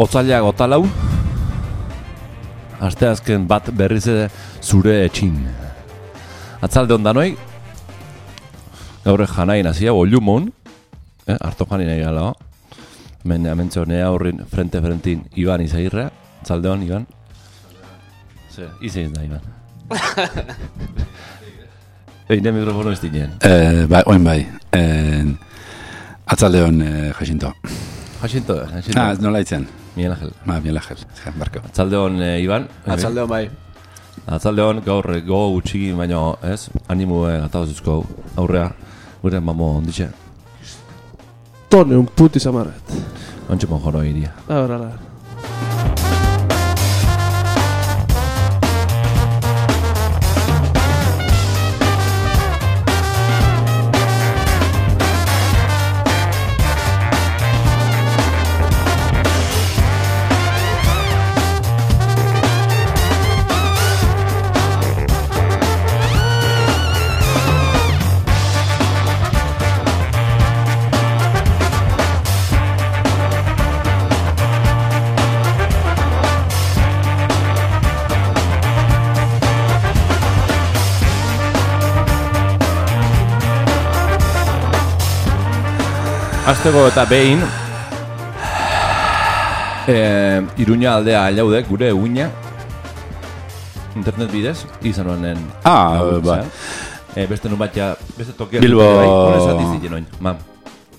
Otzailak otalau. Aste azken bat berriz ere zure etxin. Atzalde ondanoi Gaur janain hasia, olumon eh, Arto janin nahi gala. Men amentzo nea horrin frente frentin Iban izairra. Atzalde hon, Iban Zer, izein da, Iban Eine mikrofono ez dinen. Eh, bai, oin bai. Eh, atzalde hon, eh, Jacinto. Jacinto, Jacinto. Ah, nola itzen? Miguel Ángel bien lagel. Ja, barko. Atzalde hon, eh, Iban Atzalde hon bai. Atzalde hon, gaur eh, go gutxi, baina ez, animo eh, gatauz eusko aurrea, gure mamo onditxe, Tone, un puti samarret. ontsi monjoro iria. Ahora, ahora. Azteko eta behin, e, Iruña aldea alaudek, gure uina, internet bidez, izan honen. Ah, bai. E, beste nun bat ja, beste tokia. Bilbo- diren oin, ma.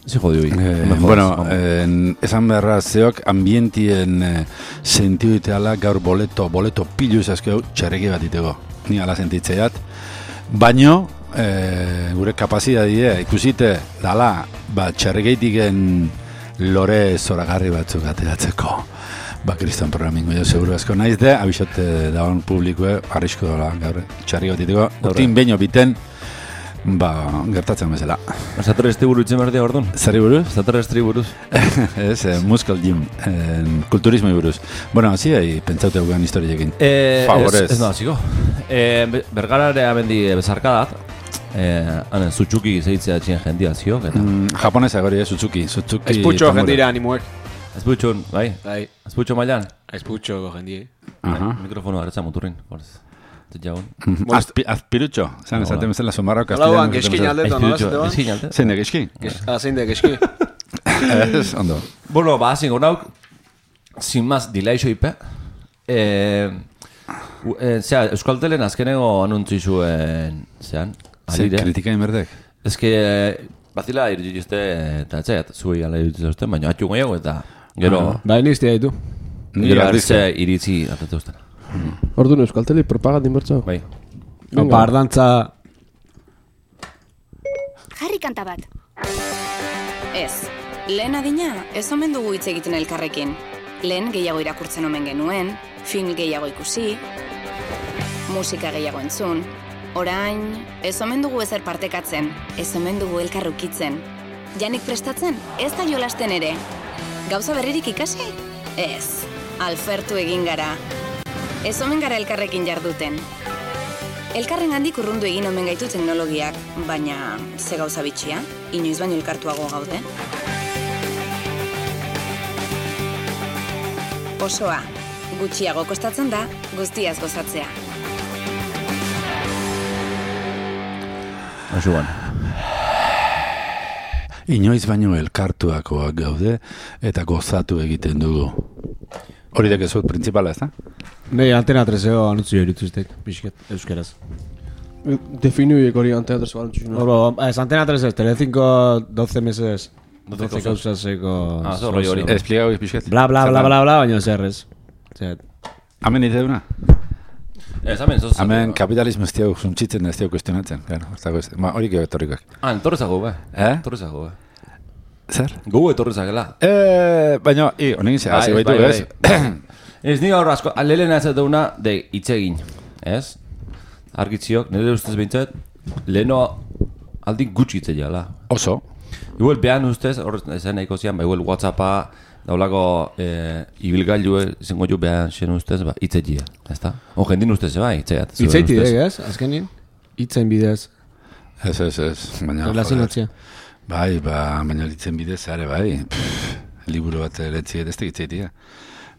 Zi jodi hoi. Eh, bueno, en, esan beharra zeok ambientien eh, sentiu iteala gaur boleto, boleto pilu izazkeu txarreki bat iteko. Ni ala sentitzeiat. Baino, eh, gure kapazitatea ikusite dala, ba, txarregeitiken lore zoragarri batzuk ateratzeko. Ba, kriston programingo jo, seguru asko naiz de, abixote dagoen publikoe, arrisko dola, gaur, txarri bat iteko. Urtin beino biten, ba, gertatzen bezala. Zaterrezti buru itzen berdea orduan? Zari buruz? Zaterrezti buruz. Ez, eh, Muscle Gym, eh, kulturismo buruz. Bueno, hasi ahi, pentsaute eugan historiekin. Eh, Favorez. Ez, ez no, hasiko. Eh, be- bergarare amendi bezarkadat, eh, hanen zutxuki zeitzea txien jendia ziok, eta Mm, japonesa gori, eh. Suzuki Esputxo Tamura. jendira animuek. ez butxun, bai? Bai. Ez butxo mailan? Esputxo jendie. Aha. Mikrofono aretza muturrin, borez. Ez jaun. Azpi, azpirutxo, zan esaten bezala sumarro Hola, castellano. Juan, geskin aldeto, nola zateban? Ezin alte. Zein egeski? Ah, zein da, geski. Ez, ondo. Bueno, ba, zingo nauk, sin más dilaixo ipe. Eh, eh, zera, Euskaltelen azkeneko anuntzi zuen, zean, Ze alire. kritika inberdek. Ez que, eh, bazila irituzte, eta etxeat, zuei ala irituzte, baina atxu goiago eta gero, Bai, niztia ditu. Ni gero arritze iritzi atatuzten. Orduan Euskalteli propaganda inbertzo. Bai. Opa, ardantza... Jarri kanta bat. Ez, lehen adina, ez omen dugu hitz egiten elkarrekin. Lehen gehiago irakurtzen omen genuen, film gehiago ikusi, musika gehiago entzun. Orain, ez omen dugu ezer partekatzen, ez omen dugu elkarrukitzen. Janik prestatzen, ez da jolasten ere. Gauza berririk ikasi? Ez, alfertu egin gara. Ez omen gara elkarrekin jarduten. Elkarren handik urrundu egin omen gaitu teknologiak, baina ze gauza bitxia, inoiz baino elkartuago gaude. Osoa, gutxiago kostatzen da, guztiaz gozatzea. Asuan. Inoiz baino elkartuakoak gaude eta gozatu egiten dugu. Hori da gezut principala, ez da? Nei, antena 3eo anutzu joritu iztek, pixket, euskeraz. Definiuek hori terzo balantzu no? Oro, ez antena 3 ez, Telecinco 12 meses, 12 cosas. causaseko... Ah, zo, rollo hori. Esplikau izpixket. Bla, bla, bla, bla, bla, baina zer ez. Zer, Hemen ite duna? Ez, hemen, zoz. Hemen kapitalismo ez diago zuntzitzen, ez diago kuestionatzen. Claro, ez dago ez. Ma, hori gero etorrikoak. Ah, entorrezago, be. Eh? Entorrezago, be. Zer? Gu etorrezagela. Eh, baina, i, honekin ze, hasi Bai, baitu, bai, ez? Ez ni gaur asko, lehena ez duna de itzegin, ez? Argitziok, nire ustez behintzat, leheno aldi gutxi itzegela. Oso. Igual behan ustez, hor esan nahiko zian, ba, igual Whatsappa, daulako eh, ibilgailu izango ju behan zen ustez, ba, itzegia, ez da? O jendin ustez, bai, itzeat. dek, ez? Azkenin? Itzen bidez. Ez, ez, ez. Baina, Relazionatzea. Bai, ba, baina litzen bidez, are, bai. Pff, liburu bat letziet ez da gitzaitia.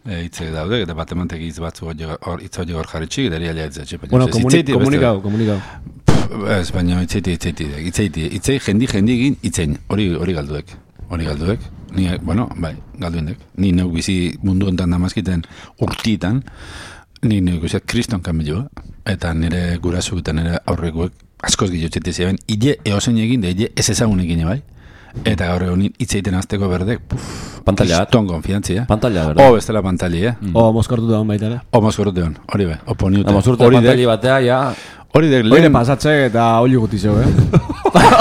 e, hitze daude, eta bat emantek hitz batzu hor- hor hitz hori hor jarritxik, eta eria baina Bueno, komunikau, komunikau. Pff, Ez, baina itzeiti, itzeiti, itzeiti, itzei, jendi, jendi egin, itzein, hori, hori galduek, hori galduek. Ni, bueno, bai, galduendek. Ni neu bizi mundu enten damazkiten urtitan, ni neu guztiak kriston kamilua, eta nire gurasu eta nire aurrekuek askoz gilotxeti zeben, ile eosen egin, da ile ez ezagun egin, bai. Eta gaur egun itzeiten azteko berdek, puf, Pantalla bat. kriston konfiantzia. Pantalla, berda. O, bestela pantali, eh? O, mozkortu da hon baita. O, mozkorruteon, hori be, opo niute. Hori Hori pantalla batea, ja... hori dek, Oire lehen, pasatzek eta oli guti zeu, eh?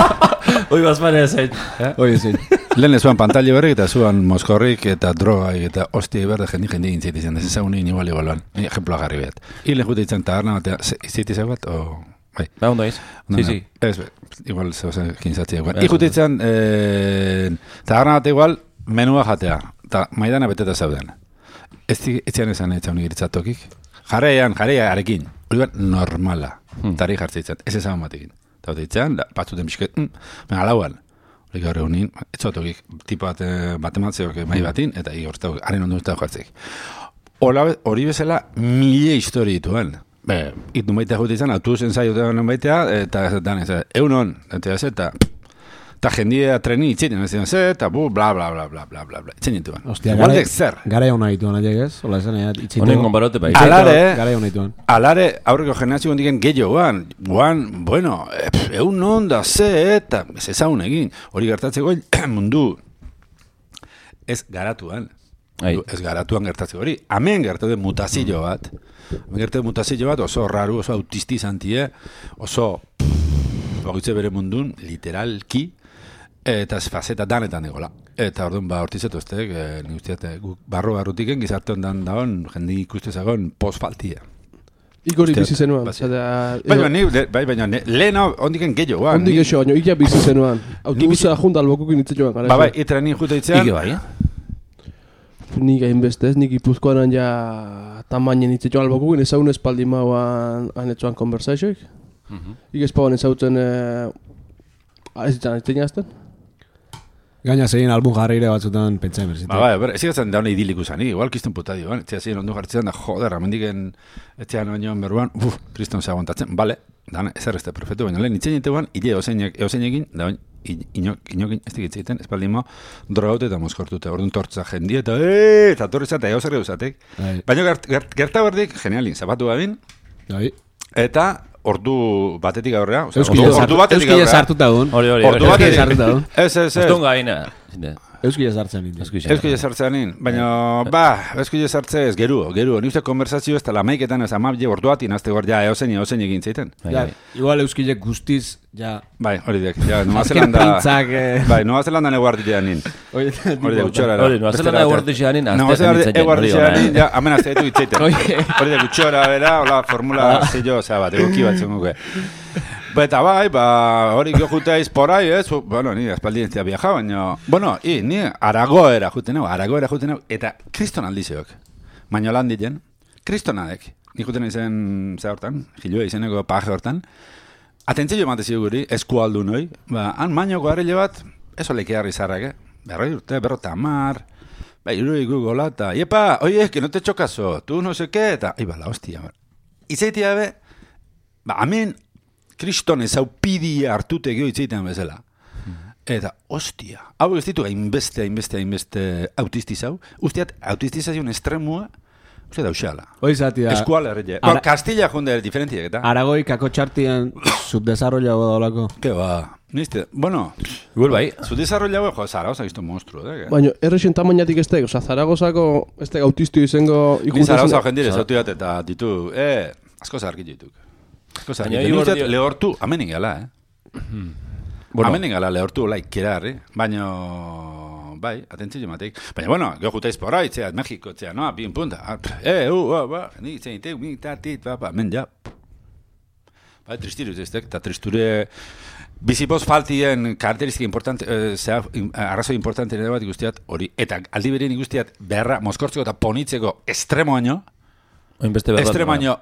Hoi bazpare zein. Oire zein. Lehen zuan pantalla berrik eta zuan moskorrik eta drogai eta hostia berde jendi jendi gintzit izan, ez ezagun egin igual igualan. Ni ejemploa jarri behat. Ile jute itzen taberna batea, izit izan bat, o... Bai. Ba, ondo iz. No. sí. Ez, igual zeu zen gintzatzi igual. Ez, Ikute ez. itzen, eh, taberna bat igual, menua jatea. Ta maidana beteta zauden. Ez itzian esan etza unik Jarreian, jarreia arekin. Hori bat normala. Hmm. Tari jartzeitzen. Ez ezagun batekin. Eta hori itzean, da, batzuten pixket, mm, baina lauan. Hori gaur egunin, etzotokik, tipo bat, eh, bat ematzeok mai Hmm. batin, eta igortau, haren ondo eta jartzeik. Hori bezala, mile histori dituen. Be, itu baita jute izan, autobusen zaio da baitea, eta dan ez, egun hon, eta ez, eta eta jendia treni itxiten, ez ze, eta bu, bla, bla, bla, bla, bla, bla, bla, itzen dituen. Ostia, Igualdek zer. Gara hona dituan, adiek ez? Hola esan, ea, itxitu. Honen gonbarote bai. Ala- Alare. Gara hona dituan. Alare, aurreko generazio gondiken gehiago guan, guan, bueno, eh, egun non da, ze, eta, ez ezagun egin, hori gertatzeko mundu, ez garatuan, Ai. ez garatuan gertatzeko hori, hemen gertatu mutazio bat, hemen gertatu mutazio bat oso raru, oso autistizantie, oso, pff, bakoitze bere mundun, literalki, eta ez fazeta danetan egola. Eta orduan, ba, hortizetu ez tek, e, nik usteat, eh, guk barro barrutiken gizarte ondan dagoen, jendi ikuste zagoen posfaltia. Usteat, bizi zenuan. Zatea, Bai, baina, ni, bai, baina, lehena ondiken gehiago, ba, Ondik ni- eixo, baina illa bizi zenuan. Autobusa junta albokukin gara. Ba, bai, itra ni jute itzean, Ike bai, eh? Nik hainbeste ez, nik ipuzkoan ja tamainen hitz joan albokukin, ezagun espaldi mauan anetzoan konversazioik. Ik ez pauan ezautzen, eh, ez ditzen ez. Gaina zein album jarrire batzutan pentsa emerzite. Ba, bai, ber, ez igatzen dauna idiliku zani, igual kiston puta dio, etzia ziren ondo jartzen da, joder, amendiken etxean baino berruan, uf, kriston se aguantatzen, bale, dana, ez da perfecto, baina lehen itzen ile eoseinek, eoseinekin, da bain, inokin, ez digit egiten, espaldi mo, drogaute eta mozkortute, orduan tortza jendia, eta eee, eta torri zata, eozer eusatek. Bai. Baina gert, gert, gerta berdik, genialin, zapatu gabin, Bai. Eta ordu batetik Euskile ordu, ordu batetik Euskile aurrea. sartuta egun. Ordu batetik sartuta du. Ez, ez, ez. Eston gaina. Euskile sartzen nintzen. Eskuixe. Euskile sartzean nin, baina, ba, euskile sartze ez geruo, geruo. Ni uste konversazio ez tala maiketan ez amabie ordu bat inazte gor, ja, eozen, eozen egin zeiten. Bai, Ja, bai. igual Euskile guztiz, ja... Bai, hori dek, ja, Azken Zelanda... printzak, eh. Bai, Nueva Zelanda neguarditea nin. Hori Hori de gutxora. Hori, Nueva Zelanda eguarditea nin, Nueva azte hori eguarditea ona, nin, eh. ja, amen azte ditu itzeiten. Hori de gutxora, bera, hola, formula zillo, oza, bat, egoki bat zenguke. Beta bai, ba, hori gio juteiz porai, ez? Bueno, ni aspaldi entzia viaja, baina... Bueno, i, ni aragoera juten hau, aragoera juten hau, eta kriston aldizeok. Baina lan diren, kristonadek. Ni juten izen, ze hortan, jilua izeneko paje hortan. Atentzio emate guri, eskualdu noi, ba, han mainoko harrile bat, eso lekearri zarrak, eh? Berroi urte, berrota amar, ba, irui gola, eta, iepa, oie, que no te chocaso, tu no qué, eta, iba, la hostia, ba. Izeitia be, ba, hemen, kriston ez hau pidia hartute geho itzeitean bezala. Eta, ostia, hau ez ditu hainbeste, hainbeste, hainbeste autistizau. Usteat, autistizazion estremua, uste dausala. Hori zati da. Eskual herrile. Ara- Bueno, Castilla jonde diferentziak eta. Aragoi kako txartian subdesarrollago daulako. Que ba, niste, bueno, Igual bai. su desarrollo jo, Zaragoza gisto monstruo, eh? Baina, errexen tamainatik ez teg, oza, Zaragozako ez teg autistio izango Ni Zaragoza jendire zautu eta ditu, eh, asko zarki dituk. Baina Igor uste dio- lehortu, amenik gala, eh? Bueno. Amenik gala lehortu laik kerar, eh? Baina, bai, atentzio matek. Baina, bueno, geho juteiz porra, itzeat, Mexiko, itzea, no, bin punta. Eh, uh, ba, ba, ni itzein, teu, mi, ta, tit, ba, ba, men, ja. Bai, tristiru ez eta tristure... Bizipoz faltien karakteristika importante, eh, zea, in- arrazoi importante nire bat ikustiat hori, eta aldi berein ikustiat beharra mozkortzeko eta ponitzeko estremoaino, Oin beste behar estremoaino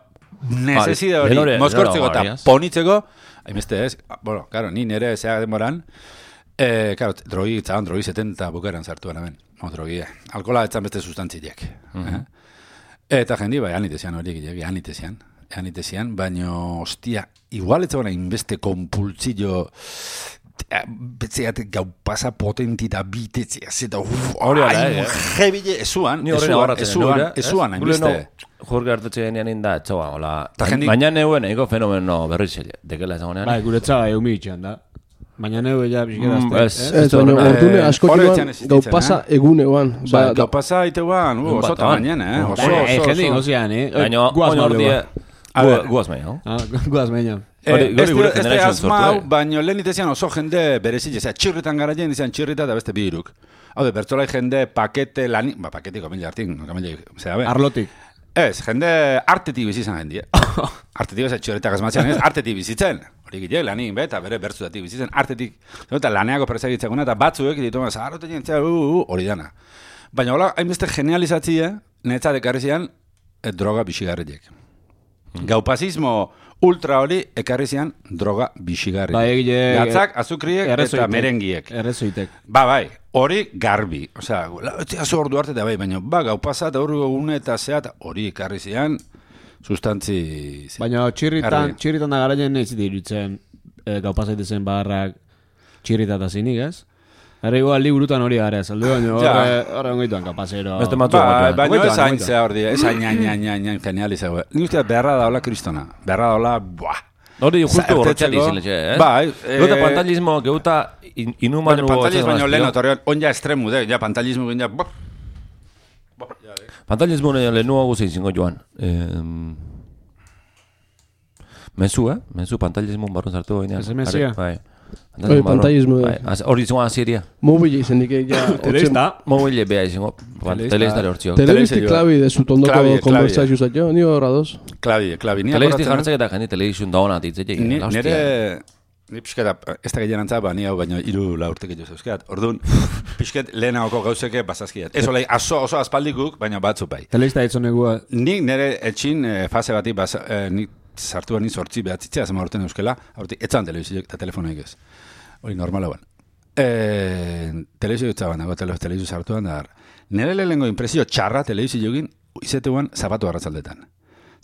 necesidade Lehen hori hori- mozkortzeko eta hori, ponitzeko, hainbeste ez, bueno, claro, ni nire zea demoran, eh, claro, drogi, tzaban, drogi 70 bukaran sartuan hemen. motrogia. Alkola etzan beste sustantziek. eh? Eta jendi, bai, anitezian horiek, gilek, anitezian. Anitezian, baino, ostia, igual ez zegoen inbeste kompultzio betzeat gau pasa potenti da bitetzea, zeta, uff, Hori hala, ai, eh? jebile, ezuan, ezuan, ezuan, ezuan, hainbeste. Jorge hartatxe denean inda, etxoa, hola. Ta jendik- Baina neuen ego fenomeno berriz zile. Dekela ezagunean. Bai, guretza eumi itxan da. Baina neu ja Mm, bizikerazte. ez. eh? Ez, baina ordune eh, asko joan, gau pasa eh? egunean. Ba, Ba, gau pasa iteguan, uh, Un oso bat, tamainen, eh? Oso, Baina, oso, oso. gozian, eh? Baina, Guaz oin hor die, A gu- ver. guaz mai, no? Ah, guaz meina. Eh, Hori- hori este- gure asma eh? baino lehen itezian oso jende berezi, zera, txirritan gara jen, izan txirrita eta beste bi iruk. Hau de, bertzolai jende pakete lani, ba, paketiko mila hartin, kamila, zera, be. Arlotik. Ez, jende artetik bizi izan jendie. artetik ez txirritak asmatzean ez, artetik bizitzen. Hori gile, lanin, be, eta bere bertzutatik bizitzen, artetik, eta laneako persegitzakuna, eta batzuek ditu, zaharrote jentzea, uh, uh, hori dana. Baina hola, hainbeste genializatzia, netzat ekarri zian, eh, droga bisigarriek. Gaupazismo ultra hori ekarri zian droga bisigarri. Bai, egile... Gatzak, azukriek eta merengiek. Errezoitek. Ba, bai, hori garbi. Osea, zo ordu arte da bai, baina ba, gau pasa eta hori une eta zeat hori ekarri zian sustantzi... ze- Baina txirritan, txirritan da garaien ez dit iruditzen e, gau pasaite zen bagarrak txirrita eta zinik, ez? Era igual liburutan hori gara, saldu baina Ja. horre, horre ongoituan kapazero. Beste matu Ba, baina Hogeita ez hain zea hor die, ez hain, hain, hain, hain, hain, genial izango. Nik uste beharra daula kristona. Beharra daula, buah. Hori justu Zartetzeko. horretxat izile, eh? Bai, Geuta eh, pantalismo, geuta in. Baina pantalismo baino lehen, otorrean, on ja estremu, de, ja pantalismo guen ja. Pantalismo lehenu hau zein zingo joan. Em, mezu, eh? Mezu pantalismo barron sartu gainean. SMS-ia? Bai. Bai, Bai, eh. az- hori izango aziria. mobile izenik ja... Telesta. Mobile beha izango. Telebista. Telebista. Telebisti Telebista klabi desut ondoko Klabi, klabi. konversazio zailo, ni horra doz. Klabi, klabi. Ni Telebisti akordatzen- jartzek eta jende telebizun da hona ditzetxe. Ni, nire, ni pixkat, ez da gehien antza, ba, ni hau baino iru laurtek edo zeuzkat. Orduan, pixkat lehenagoko gauzeke basazkiat. Ez olai, aso, oso aspaldikuk, baina batzu bai. Telebista ditzen negua, Nik nire etxin eh, fase bati, basa, eh, nik sartu ni sortzi behatzitzea, zema urten euskela, horti, etzan telebizioak eta telefonoik ez. Hori normala ban. E, telebizio dutza ban, dago tele, telebizio sartuan da. Nire lehenengo impresio txarra telebizioekin izetuan zapatu arratzaldetan.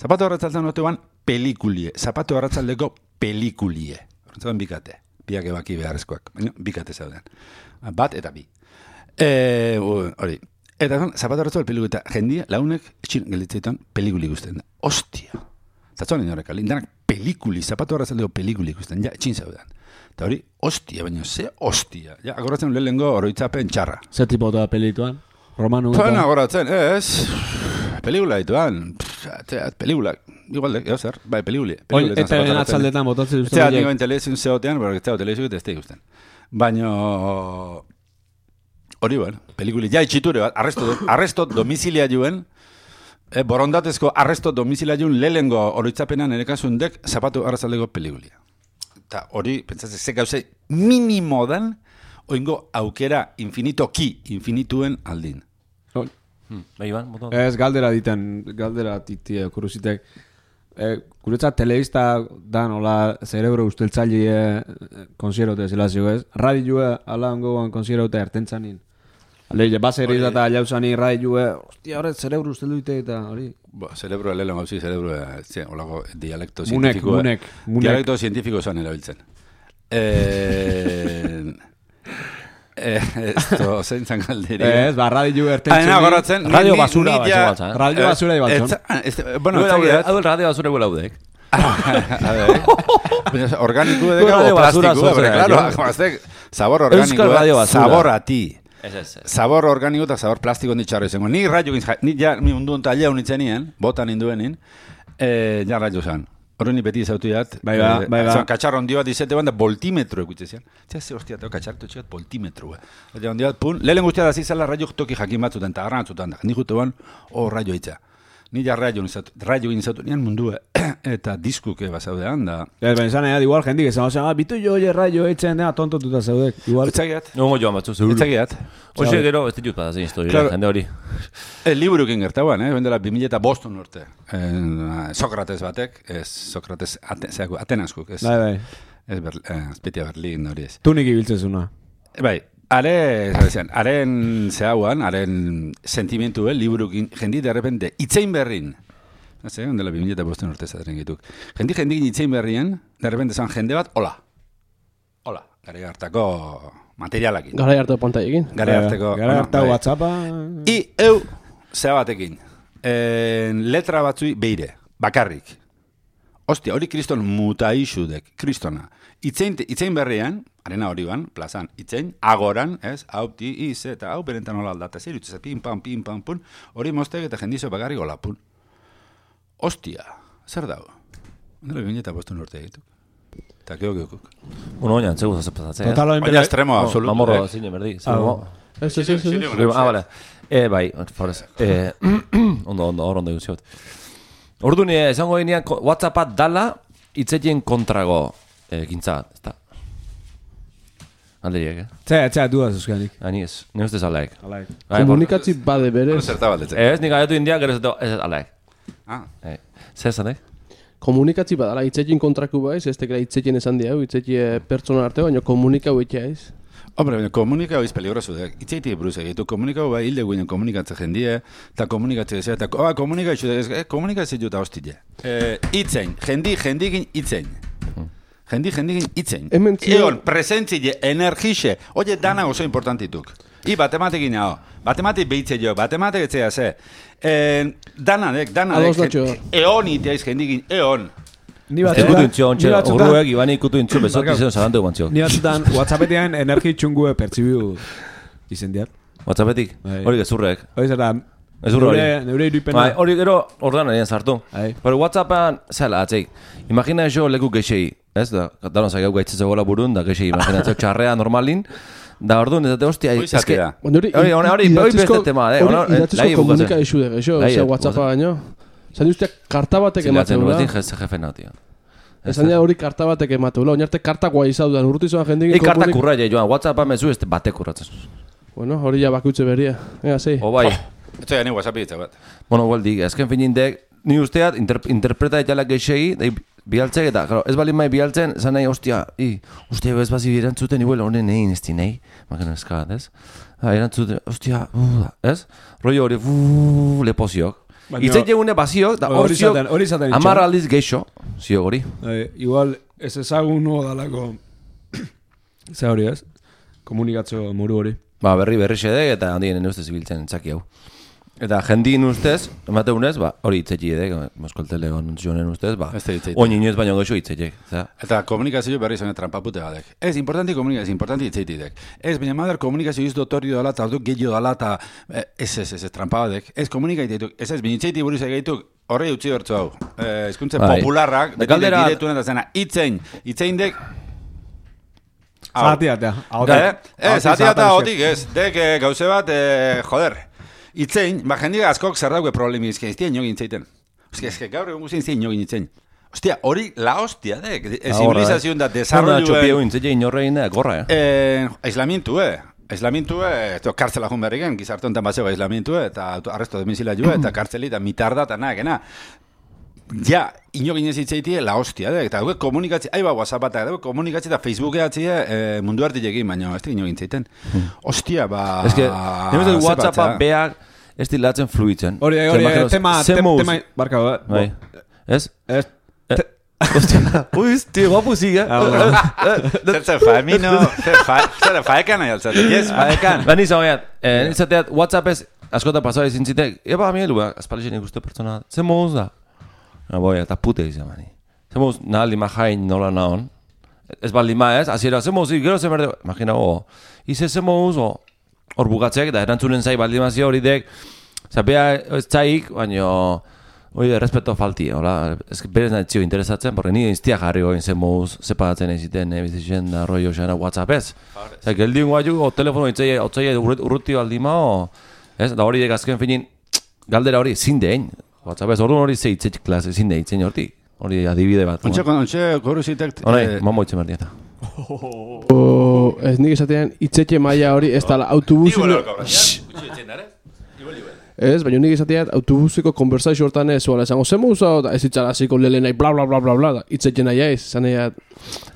Zapatu arratzaldetan otean pelikulie. Zapatu arratzaldeko pelikulie. Hortzaban bikate. Biak ebaki beharrezkoak. Baina bikate zauden. Bat eta bi. E, hori. Eta zan, zapatu arratzal pelikuli. Eta jendia, launek, etxin gelditzeitan pelikuli guztien da. Ostia. Zatzuan inorek, lindanak pelikuli, zapatu arratzaldeko pelikuli ikusten, ja, etxin zaudan. Eta hori, ostia, baina ze ostia. Ja, agoratzen lehenengo oroitzapen txarra. ze tipo da pelituan? Romanu Bueno, agoratzen, ez. Pelikula dituan. Pelikula. Igual, de, eo zer, bai, pelikuli. Oin, pelikuletan eta arratzen. atzaldetan botatzen duzten nioen telezin zeotean, pero ez zera telezin ez da ikusten. Baina, hori ben, pelikuli, ja itxiture bat, arresto, arresto domizilia juen, eh, borondatezko arresto domizilia juen lehengo oroitzapenan ere kasundek zapatu arrazaldeko pelikulia. Eta hori, pentsatzen, ze gauze minimo dan, oingo aukera infinito ki, infinituen aldin. Bai, Iban, moto. Ez, galdera diten, galdera titie, kurusitek. E, guretzat telebista da nola zerebro usteltzaile e, konsiderote zelazio ez. Radioa ala ongoan konsiderote ertentzanin. Aleile, baseri eta jauzani radioa, ostia, horret zerebro usteldu ite eta hori. Bo, cerebro lelo gauzi, cerebro, ze, olako dialekto Munek, zientifikoa. munek, munek. Dialekto zientifiko zan erabiltzen. Eh, eh, esto, zein zan galderi. Ez, ba, radio Ah, ertentzani. ena, goratzen, ni- Radio basura ni bat ja- igual, zan. Radio Eh, basura ibaltzon. etza- ah, este- Bueno, etzakiat. hau radio basura gula udek. A ver, baina Orgánico de Radio o basura plástico, zozera, pero claro, jo. sabor orgánico, sabor a ti. Ez, ez, ez. Sabor orgánico eta sabor plastiko ditxarro izango. Ni raio gin, ni ja, ni undu ontalia unitzenien, botan induenin, eh, ja raio zan. Horren ni beti zautu jat. Bai ba, eh, bai ba. zan katxarro ondio bat izete banda voltimetro ekutze zian. Zia ze hostia, teo katxartu txiat voltimetro. eh. Eta ondio bat, pun, lehen guztia da zizala raio toki jakin batzutan, eta garrantzutan da. Ni jute ban, oh, raio itza. Ni ja raio izatu, raio izatu nian mundua, eta diskuke basaudean da. Ez, baina izan edo igual jendik esan, osea, ah, bitu jo oie raio eitzen dena tontotuta zaudek. Igual, Etzagiat. Nongo joan batzu, zeuru. Etzagiat. Hoxe gero, ez ditut badazen historia, Claro. jende hori. E, liburukin gertauan, eh? Bendela 2000 eta boston urte. Eh, Sokrates batek, ez Sokrates Aten, zeako, Atenaskuk, ez, bai, bai. ez ber, eh, Berlin hori ez. Tunik ibiltzen zuna. E, bai, Are, zabezian, haren zehauan, haren sentimentu, eh, liburukin, jendi de repente, itzein berrin, Haze, ondela 2000 eta bosten urte zaten gituk. Jendi jendikin itzein berrien, de repente zan jende bat, hola. Hola, gare hartako materialakin. Gara hartu pantailekin. Gare harteko. Gara bueno, harta bai. WhatsAppa... I, eu, zea batekin. En, letra batzui beire, bakarrik. Ostia, hori kriston muta isudek, kristona. Itzein, itzein berrian, arena hori ban, plazan, itzein, agoran, ez, hau, ti, iz, eta hau, berentan hola aldata, zer, utzeza, pim, pam, pim, pam, pun, hori mostek eta jendizo bakarrik hola, pun. Ostia, zer dago? Ondela bine eta bostun urte ditu. Eta keo geokuk. Uno oinan, zegu zazen pasatzen. Total oin Baina estremo, Oh, absolutu. Mamorro, eh. zine, berdi. Ah, Ez, ez, ez, ez. Ah, vale. E, bai, forez. E, ondo, ondo, hor ondo guziot. Ordu nire, esango ginean, Whatsappat dala itzetien kontrago e, gintza, ez da. Alderiek, eh? Txea, txea, duaz euskanik. Ani ez, nire ustez alaik. Alaik. Komunikatzi bade berez. Zerta baldetzen. Ez, nik gaiatu india, gero ez ez alaik. Ah, Zer esan, eh? Komunikatzi badala itzetien kontraku baiz, ez tekela itzetien esan diau, itzetie pertsona arte, baina komunikau etia ez. Hombre, baina komunikau iz peligroso da. Itzaiti buruz egitu, komunikau bai hilde guinen komunikatze jendie, eta komunikatze dezea, eta ah, komunikatze dezea, eh, komunikatze dut hostile. Eh, itzein, jendi, jendikin itzein. Jendi, jendikin itzein. Hemen zio- Egon, presentzile, energixe, oie dana oso importantituk. I, batematekin hau, batematik behitze jo, batematik etzea ze. Eh, danadek, danadek, Ados natxo. eon iteiz jendikin, eon. Ni batzutan, ikutu intzio, ontxe, ni batzutan, urruek, iban ikutu intzio, bezot Barkatu. izan zalantu guantziok. ni batzutan WhatsAppetean energi txungue pertsibiu izen diat. Whatsappetik, Bai. hori gezurrek. Hori zer da, Ez urro hori. neure, iripena. Bai, hori gero ordan nien sartu. Bai. Pero WhatsAppan, zela, atzeik. Imagina eso leku geixei, ez da? Danon zaigu gaitze zegoela burun, da geixei, imaginatzeo txarrea normalin. Da orduan, ez da, hostia, que... da. Hori, Hori- hori- hori- hori beste tema, eh, Hori hori- eh, idatzizko komunika isu dek, eso, Lai, ze eh, WhatsAppa baino. Zan usteak karta batek Zilatzen, nuetin da. jez jefe nau, tio. Esan ja hori karta batek ematen da. Oinarte karta guai izaudan, urruti zoan jendik. Ei karta kurra, je, joan, WhatsAppa mezu, ez batek kurratzen. Bueno, hori ja bakutze beria. Ega, zei. O bai, Esto ya ni WhatsApp bat. bueno, igual dik, azken fin indek, ni usteat, inter, interpreta etxala geixei, da bialtzek eta, claro, ez balin mai bialtzen, zan nahi, ostia, i, ostia, ez bazi erantzuten, igual, honen egin ez di nahi, makena eskat, ez? Ha, erantzuten, ostia, uh, ez? Rollo hori, uh, lepoziok. Baina- Itzeit egune baziok, da hor Hori ziok, izaten- hori amar aldiz geixo, ziok hori. Eh, igual, ez ezagun dalako... Ze hori ez? Komunikatzo moru hori. Ba, berri berri xedek eta handien ustez ibiltzen txaki hau. Eta jendien ustez, emate unez, ba, hori itzetxi edek, moskoltele gonuntzionen ustez, ba, Ez oin inoez baino goxo itzetxek. Za, Eta komunikazio berri zone trampapute badek. Ez, importanti komunikazio, importanti itzeitidek. Ez, baina mader komunikazio iz dotori dala, eta ordu gehiago dala, eta eh, ez, ez, ez, ez, trampa badek. Ez, komunikaitik, ez, ez, baina itzeiti buruz egeituk, horre utzi bertzu hau. Eh, izkuntze Bai. popularrak, beti galdera- bidetu eta zena, itzein, itzein dek, Hau. Zati atea. Eh, ez, zati eta hotik ez, dek eh, gauze bat, eh, joder, itzein, ba, jendik askok zer dauke problemi izke, ez dien jogin zeiten. Ostia, que gaur egun guztien zien jogin itzein. Ostia, hori la hostia, dek, Ahora, zibilizazioen da, Zarra desarrolluen, txopio intzetxe inorrein da, gorra, eh? Eh, aislamientu, eh. Aislamientu, eh, eto, kartzela jun berriken, gizarte honetan batzeko aislamientu, eh, eta arresto domizila jo, eta kartzeli, eta mitarda, eta nahi. Ja, ino ginez hitzeitie, la hostia, de, eta hauek komunikatzi, aiba WhatsApp eta hauek komunikatzi eta Facebook eatzie eh, mundu hartik egin, baina ez da ino gintzeiten. Hostia, ba... Ez que, ze WhatsAppa beak ez dilatzen fluitzen. Hori, hori, imagino, tema, ze tem- mouz- tema, barka, ba- Bai, ez? Ez, Hostia, ui, tío, guapu sigue. Zer zer, faemino, zer, fa, zer, faekan nahi altzate, yes, faekan. Ba, nizo, oiat, eh, nizateat, WhatsApp ez, askota pasaba izin zitek, eba, mielu, ba, azpalixen ikuste pertsona, ze mouz da? Boi, eta pute izan, mani. Ze mouz, nahal ma jain nola naon, ez baldi ma ez, aziera, ze mouz, gero ze berde, imagina, o, ize ze mouz, o, hor bukatzek, da erantzunen zai baldi mazio hori dek, zapea ez txaik, baino, hori de respeto falti, hola, ez berez nahi zio interesatzen, porque ni iztia jarri goin ze mouz, ze pagatzen eziten, e, bizitzen, da, rollo, xena, WhatsApp ez. Eta, geldin guaiu, o telefono itzei, otzei urruti baldi ma, o, ez, da hori dek azken finin, galdera hori, zindein, WhatsApp ez, orduan hori ze klase, zinde itzen horti, hori adibide bat. Ontxe, ontxe, koruzitek... Honai, eh, mamo itzen berdieta. O, ez nik esatean, itzetxe maila hori, ez dala autobusi... Ez, baina nik esatean, autobusiko konversazio hortan ez, zuala, esango, ze muza, da ez itzala hasiko lele nahi, bla, bla, bla, bla, bla, da, itzetxe nahi ez, zan nahi,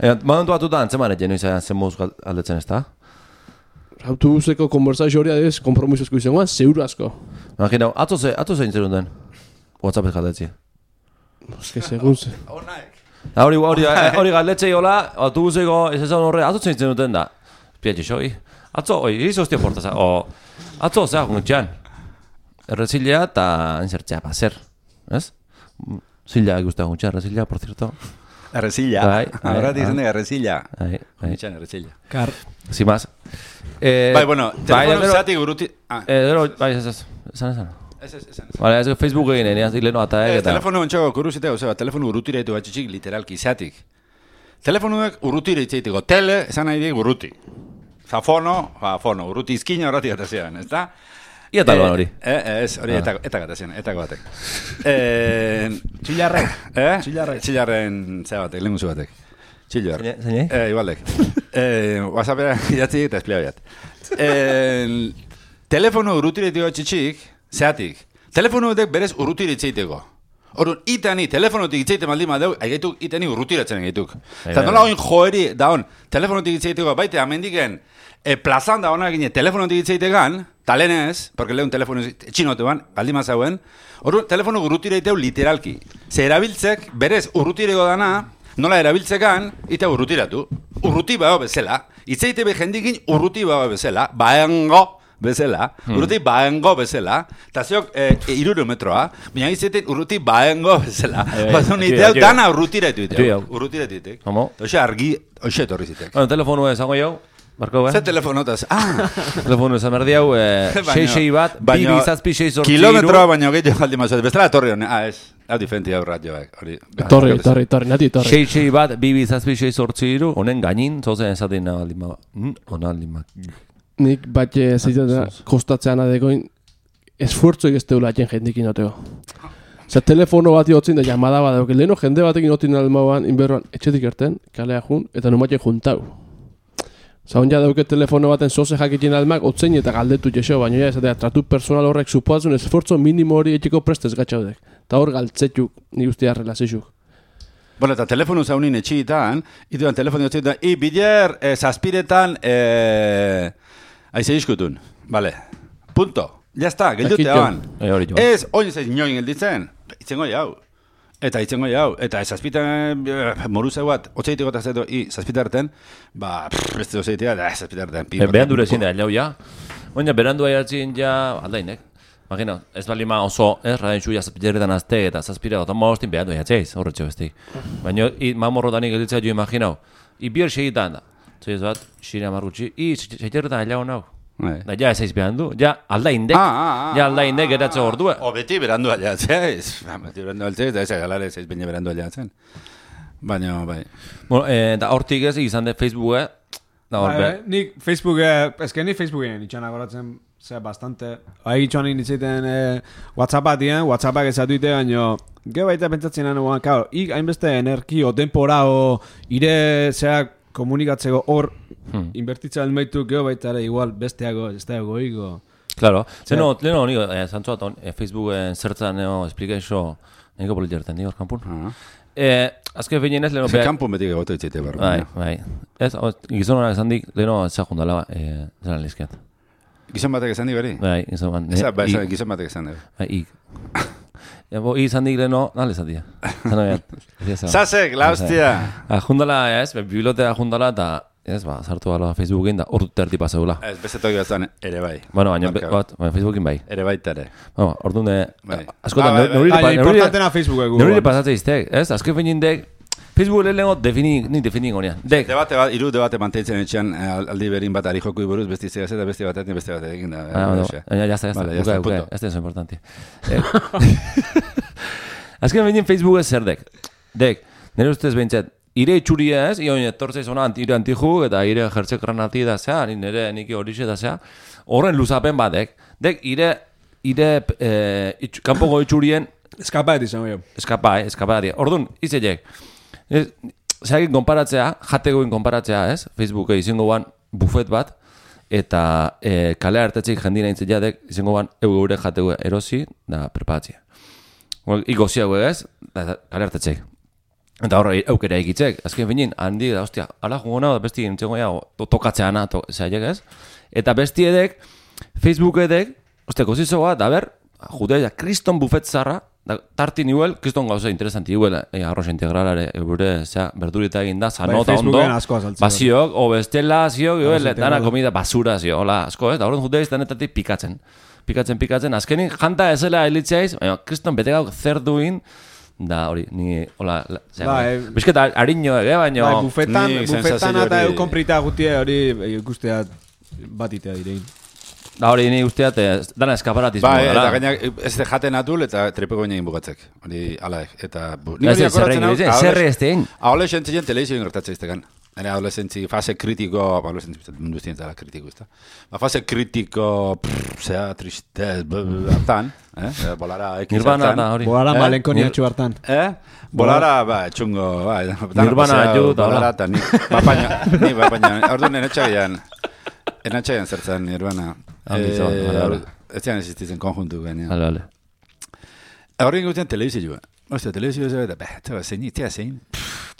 E, momentu batuta antzeman egin izan zen mouz aldetzen ez da? autobuseko konversazio hori adez, kompromisosko izangoan, zeur asko. Imagina, atzo ze, atzo zein den? WhatsApp ez galdatzi. Eske, segun ze. Da hori, hori, hori galdetzei hola, autobuseko ez ezan horre, atzo zein zer duten da. Piatxe xoi. Atzo, oi, izo hostia portaza. O, atzo, zea, guntxean. Errezilea eta entzertzea, pa, zer. Ez? Zila guztia guntxean, errezilea, por cierto. Errezilla. Bai, bai, Ahora bai. dicen de errezilla. Bai, bai. Itxan errezilla. Kar. Sin más. Eh, Bai, bueno, telefono zeatik uruti... Ah, Eh, bai, ez ez. Esan. ez, ez, ez, ez. Vale, ez Facebook egin, eneaz dileno eta Ez, eta. telefono ontsago kuruzite, ozera, telefono urrutira ditu batxitxik literalki, zeatik. Telefonuek urrutira itzaiteko, tele, esan nahi dik urruti. Zafono, ba, fono, urruti izkina horrati gata zian, ez da? Ia talban hori. Eh, ez, hori, eta, eta gata zian, etako batek. Eh, Txilarrek. eh? Txillarrek. Txillarren, zea batek, lehenguzu batek. Txillar. Zeinei? Eh, igualdek. eh, WhatsAppera idatzi eta esplia biat. Eh, telefono urrutire ditu txitxik, zeatik. Telefono batek berez urrutire itzeiteko. Orduan, itani, telefonotik itzeite maldi madeu, aigaituk itani urrutiratzen egaituk. Bai, Eta bai, nola bai. oin joeri, da hon, telefonotik itzeiteko, baite, amendiken, e, plazan da hona gine, telefonotik itzeitegan, talenez, porque lehun telefono txinotuan, aldi mazauen, orduan, telefono urrutire iteu literalki. Ze erabiltzek, berez, urrutireko dana, nola erabiltzekan, ite urrutiratu. Urruti bao bezala. Itzeite be jendikin urruti bao bezala. Baengo bezala. Urruti baengo bezala. Eta zeok, e, iruro metroa. Baina izaten urruti baengo bezala. Eh, eki- iteu eki- dana urrutiratu eki- iteu. Urrutiratu iteu. Homo? Oxe argi, oxe etorri zitek. Bueno, telefono esango jau, barko Ze eh? telefonotaz? Ah! Telefono esan berdi hau, eh, Baina- 6 bat, bi baina bizazpi 6 sortzi Kilometroa baino gehiago jaldi mazut. Bestela etorri hone. Ah, ez. Hau diferenti hau. Hori. Torri, torri, torri, nati, torri. 6 bat, bi bizazpi 6 sortzi iru, honen gainin, zozen esaten nabaldi ma, mm, onaldi ma. Nik bat zeitzen da, kostatzean adekoin, esfuerzo ez teula jen jendikin oteo. Zer telefono bat iotzin da llamada bat dauk, leheno jende batekin otin almauan, inberroan, etxetik erten, kalea jun, eta numatxe juntau. Zaun ja dauke telefono baten zoze jakitin almak, otzein eta galdetu jesio, baina ja esatea, tratu personal horrek supoatzen esfortzo minimo hori etxeko prestez gatxaudek. Eta hor galtzetuk, ni guztia relazizuk. Bueno, eta telefonu zaunin etxiitan, ituan telefonu etxiitan, i biler eh, zazpiretan eh, aize diskutun. Vale. Punto. Ya está, geldute Dakit jo. hauan. Eh, hori jo. Ez, oin ez inoin gelditzen. Itzengo jau. Eta itzengo jau. Eta zazpitan, eh, moruzeu bat, otzeitiko eta zeto, i, zazpitarten, ba, pff, beste dozeitea, da, zazpitarten. pi, Eh, bat, behan dure ezin da, jau ja. Oina, berandu aiatzen ja, aldainek. Imagina, ez bali ma oso, ez, raden xuia zazpileretan azte eta zazpira eta maostin behan du aiatzeiz, horretxo bestik. Baina, i, mamorrotanik gelditzea jo imaginau. I bier segitan da. Zeiz bat, xire amargutxi, i, seiteretan aila honau. Bai. Da, ja, ez aiz behan du, ja, aldaindek, Ah, ah, ah, ja, aldaindek geratze ordua. O beti berandu aliatzez. Ba, beti berandu aliatzez, da ez galare ez baina berandu aliatzen. Baina, bai. Bueno, eh, da, hortik ez, izan de Facebooke, da, hor, Bai, bai, nik Facebook, eh, eske ni Facebooken itxan agoratzen zea bastante. Ahi itxoan initzeiten eh, WhatsApp batien, WhatsAppak ezatuite baino, Gero baita pentsatzen nagoan, claro, ik hainbeste energi o tempora o ire zea komunikatzeko hor Hmm. inbertitzen almeitu gero baita ere igual besteago, ez da egoiko. Claro, leno, leno honi, eh, zantzuat, on, eh, Facebooken zertzan neo esplikeixo, nahiko politierten, nik hor kanpun. Ah. Eh, azken finein ez, leno, Ze beha- kanpun beti egote itxete barru. Bai, bai. Ez, gizon honak esan dik, leno ez jundala, eh, zelan lizkiat. Gizon batek esan di beri? Bai, gizon bat. Eza, ba, esan- gizon batek esan di. Bai, ik. Ja, bo, i izan dik leno, nale esan dira. Zano biat. Zasek, la hostia! Ah, jundala, ez, bibliotea jundala, eta, ez, ba, sartu gala Facebookin, da, ordu terdi paseula. Ez, beste toki batzan ere bai. Bueno, baina, bat, baina Facebookin bai. Ere baita ere. Bueno, orduan, de, Bai. askotan, Ah, bai, bai. neurire Baina, pa- neurire- importantena Facebookek gu. neurire pasatzea iztek, ez? Azken finein dek, Facebook lehenengo defini, ni defini gonean. Dek, Debate bat, iru debate mantentzen etxean eh, aldi berin bat ari joku buruz, beste iztegaz eta beste batetik beste batetik. Da, Ah, ya está, ya está. Vale, bukae. punto. Ez da importante. Eh, Azken behin Facebook ez zer dek. Dek, nire ustez behintzat, ire itxuria ez, ioin etortzeiz ona anti, ire antiju, eta ire jertzek granati da zea, ni nire niki horixe da zea, horren luzapen bat dek. Ire, ire eh, itx, kanpoko itxurien Eskapa ez izango jo. eskapa, eh, eskapa dira. Orduan, izaiek, ez, zeagin konparatzea, jategoin konparatzea, ez? Facebooke izango ban bufet bat, eta e, kale hartatzik jendina intzit jadek, izango ban eu geure jatego erosi, da preparatzea. Iko ziago ez, da, da, kale hartatzik. Eta hor, eukera egitzek, azken finin, handi da, ostia, ala jungo nago, besti nintzen goia, to, tokatzea na, to, zaiek ez? Eta besti edek, Facebook edek, ostia, kozizo bat, da ber, judea, kriston bufet zarra, da, tarti niuel, kriston gauza interesanti niuel, e, arroz integralare, eure, zera, berdurita egin da, zanota Bai, ondo, asko azaltzen. baziok, o bestela, ziok, Arroz joel, dana komida basura, zio, hola, asko, ez, da horren judea izanetatik pikatzen. Pikatzen, pikatzen, azkenin janta ezela elitzeaiz, baina, kriston bete gau zer duin, da hori, ni, hola, la, zera, Bai. bizketa hariño, eh, baina, Bai, bufetan, bufetan eta eukonprita gutie hori eh, ikustea batitea direin. Da hori ni usteat, eh, dana eskaparatismo, Bai, dela. eta gainak ez de jaten atul eta trepeko baina bukatzek. Hori, ala, eta... Bu, ez, zerre egin, ez, zerre ez tein. Adolescentzien telebizioen gertatzen iztegan. Ene adolescentzi fase kritiko, adolescentzi mundu ez zara kritiko, ez da. Ba, fase kritiko, pff, zea, tristez, b- b- hartan, eh? Eh, Bolara, ekiz Nirvana hartan. da hori. Bolara Eh? malenkoni Nir- atxu hartan. Eh? Bolara, ba, txungo, ba, Nirvana pasea, ju, eta Bolara, hola. eta ni, bapaina, ni, bapaina, orduan enetxagian, enetxagian zertzen Nirvana. Bale, bale. Ez zian existitzen konjuntu gaina. Vale, vale. Horren guztian telebizioa. Ostia, telebizioa da, bah, teba, zein, tia zein,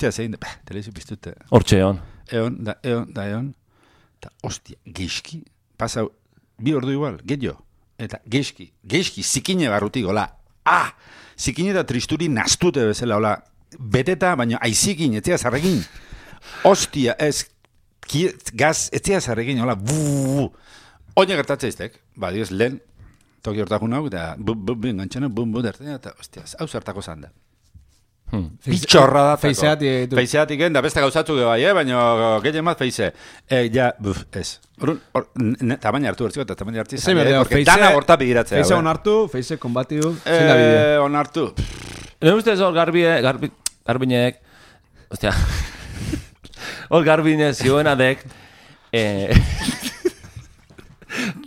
tia zein, bah, telebizio piztute. Hortxe hon. Eon, da, eon, da, eon. Ta, ostia, geizki, pasau, bi ordu igual, gehiago. Eta geizki, geizki, zikine barrutik, hola, ah, zikine eta tristuri nastute bezala, hola, beteta, baina aizikin, etzea zarrekin. Ostia, ez, ki, gaz, etzea zarrekin, hola, bu, Oina gertatzea iztek, ba, dioz, lehen, toki hortakun hau, eta bu, bu, bu, engantzena, bu, bu, dertzen, eta, ostia, hau zertako zan da. Hmm. Bitxorra da. Feizeatik. Feizeatik da beste gauzatzu bai, eh? baina gehien bat feize. E, ja, buf, ez. Orrun, or, ne, tamaina hartu bertziko, eta tamaina hartu izan, eh? Porque dana horta begiratzea. Feize eh? onartu, feize konbatiu, zein da bidea. Eh, onartu. Ustez hor garbi, garbi, garbinek, ostia, hor garbine zioena dek, eh,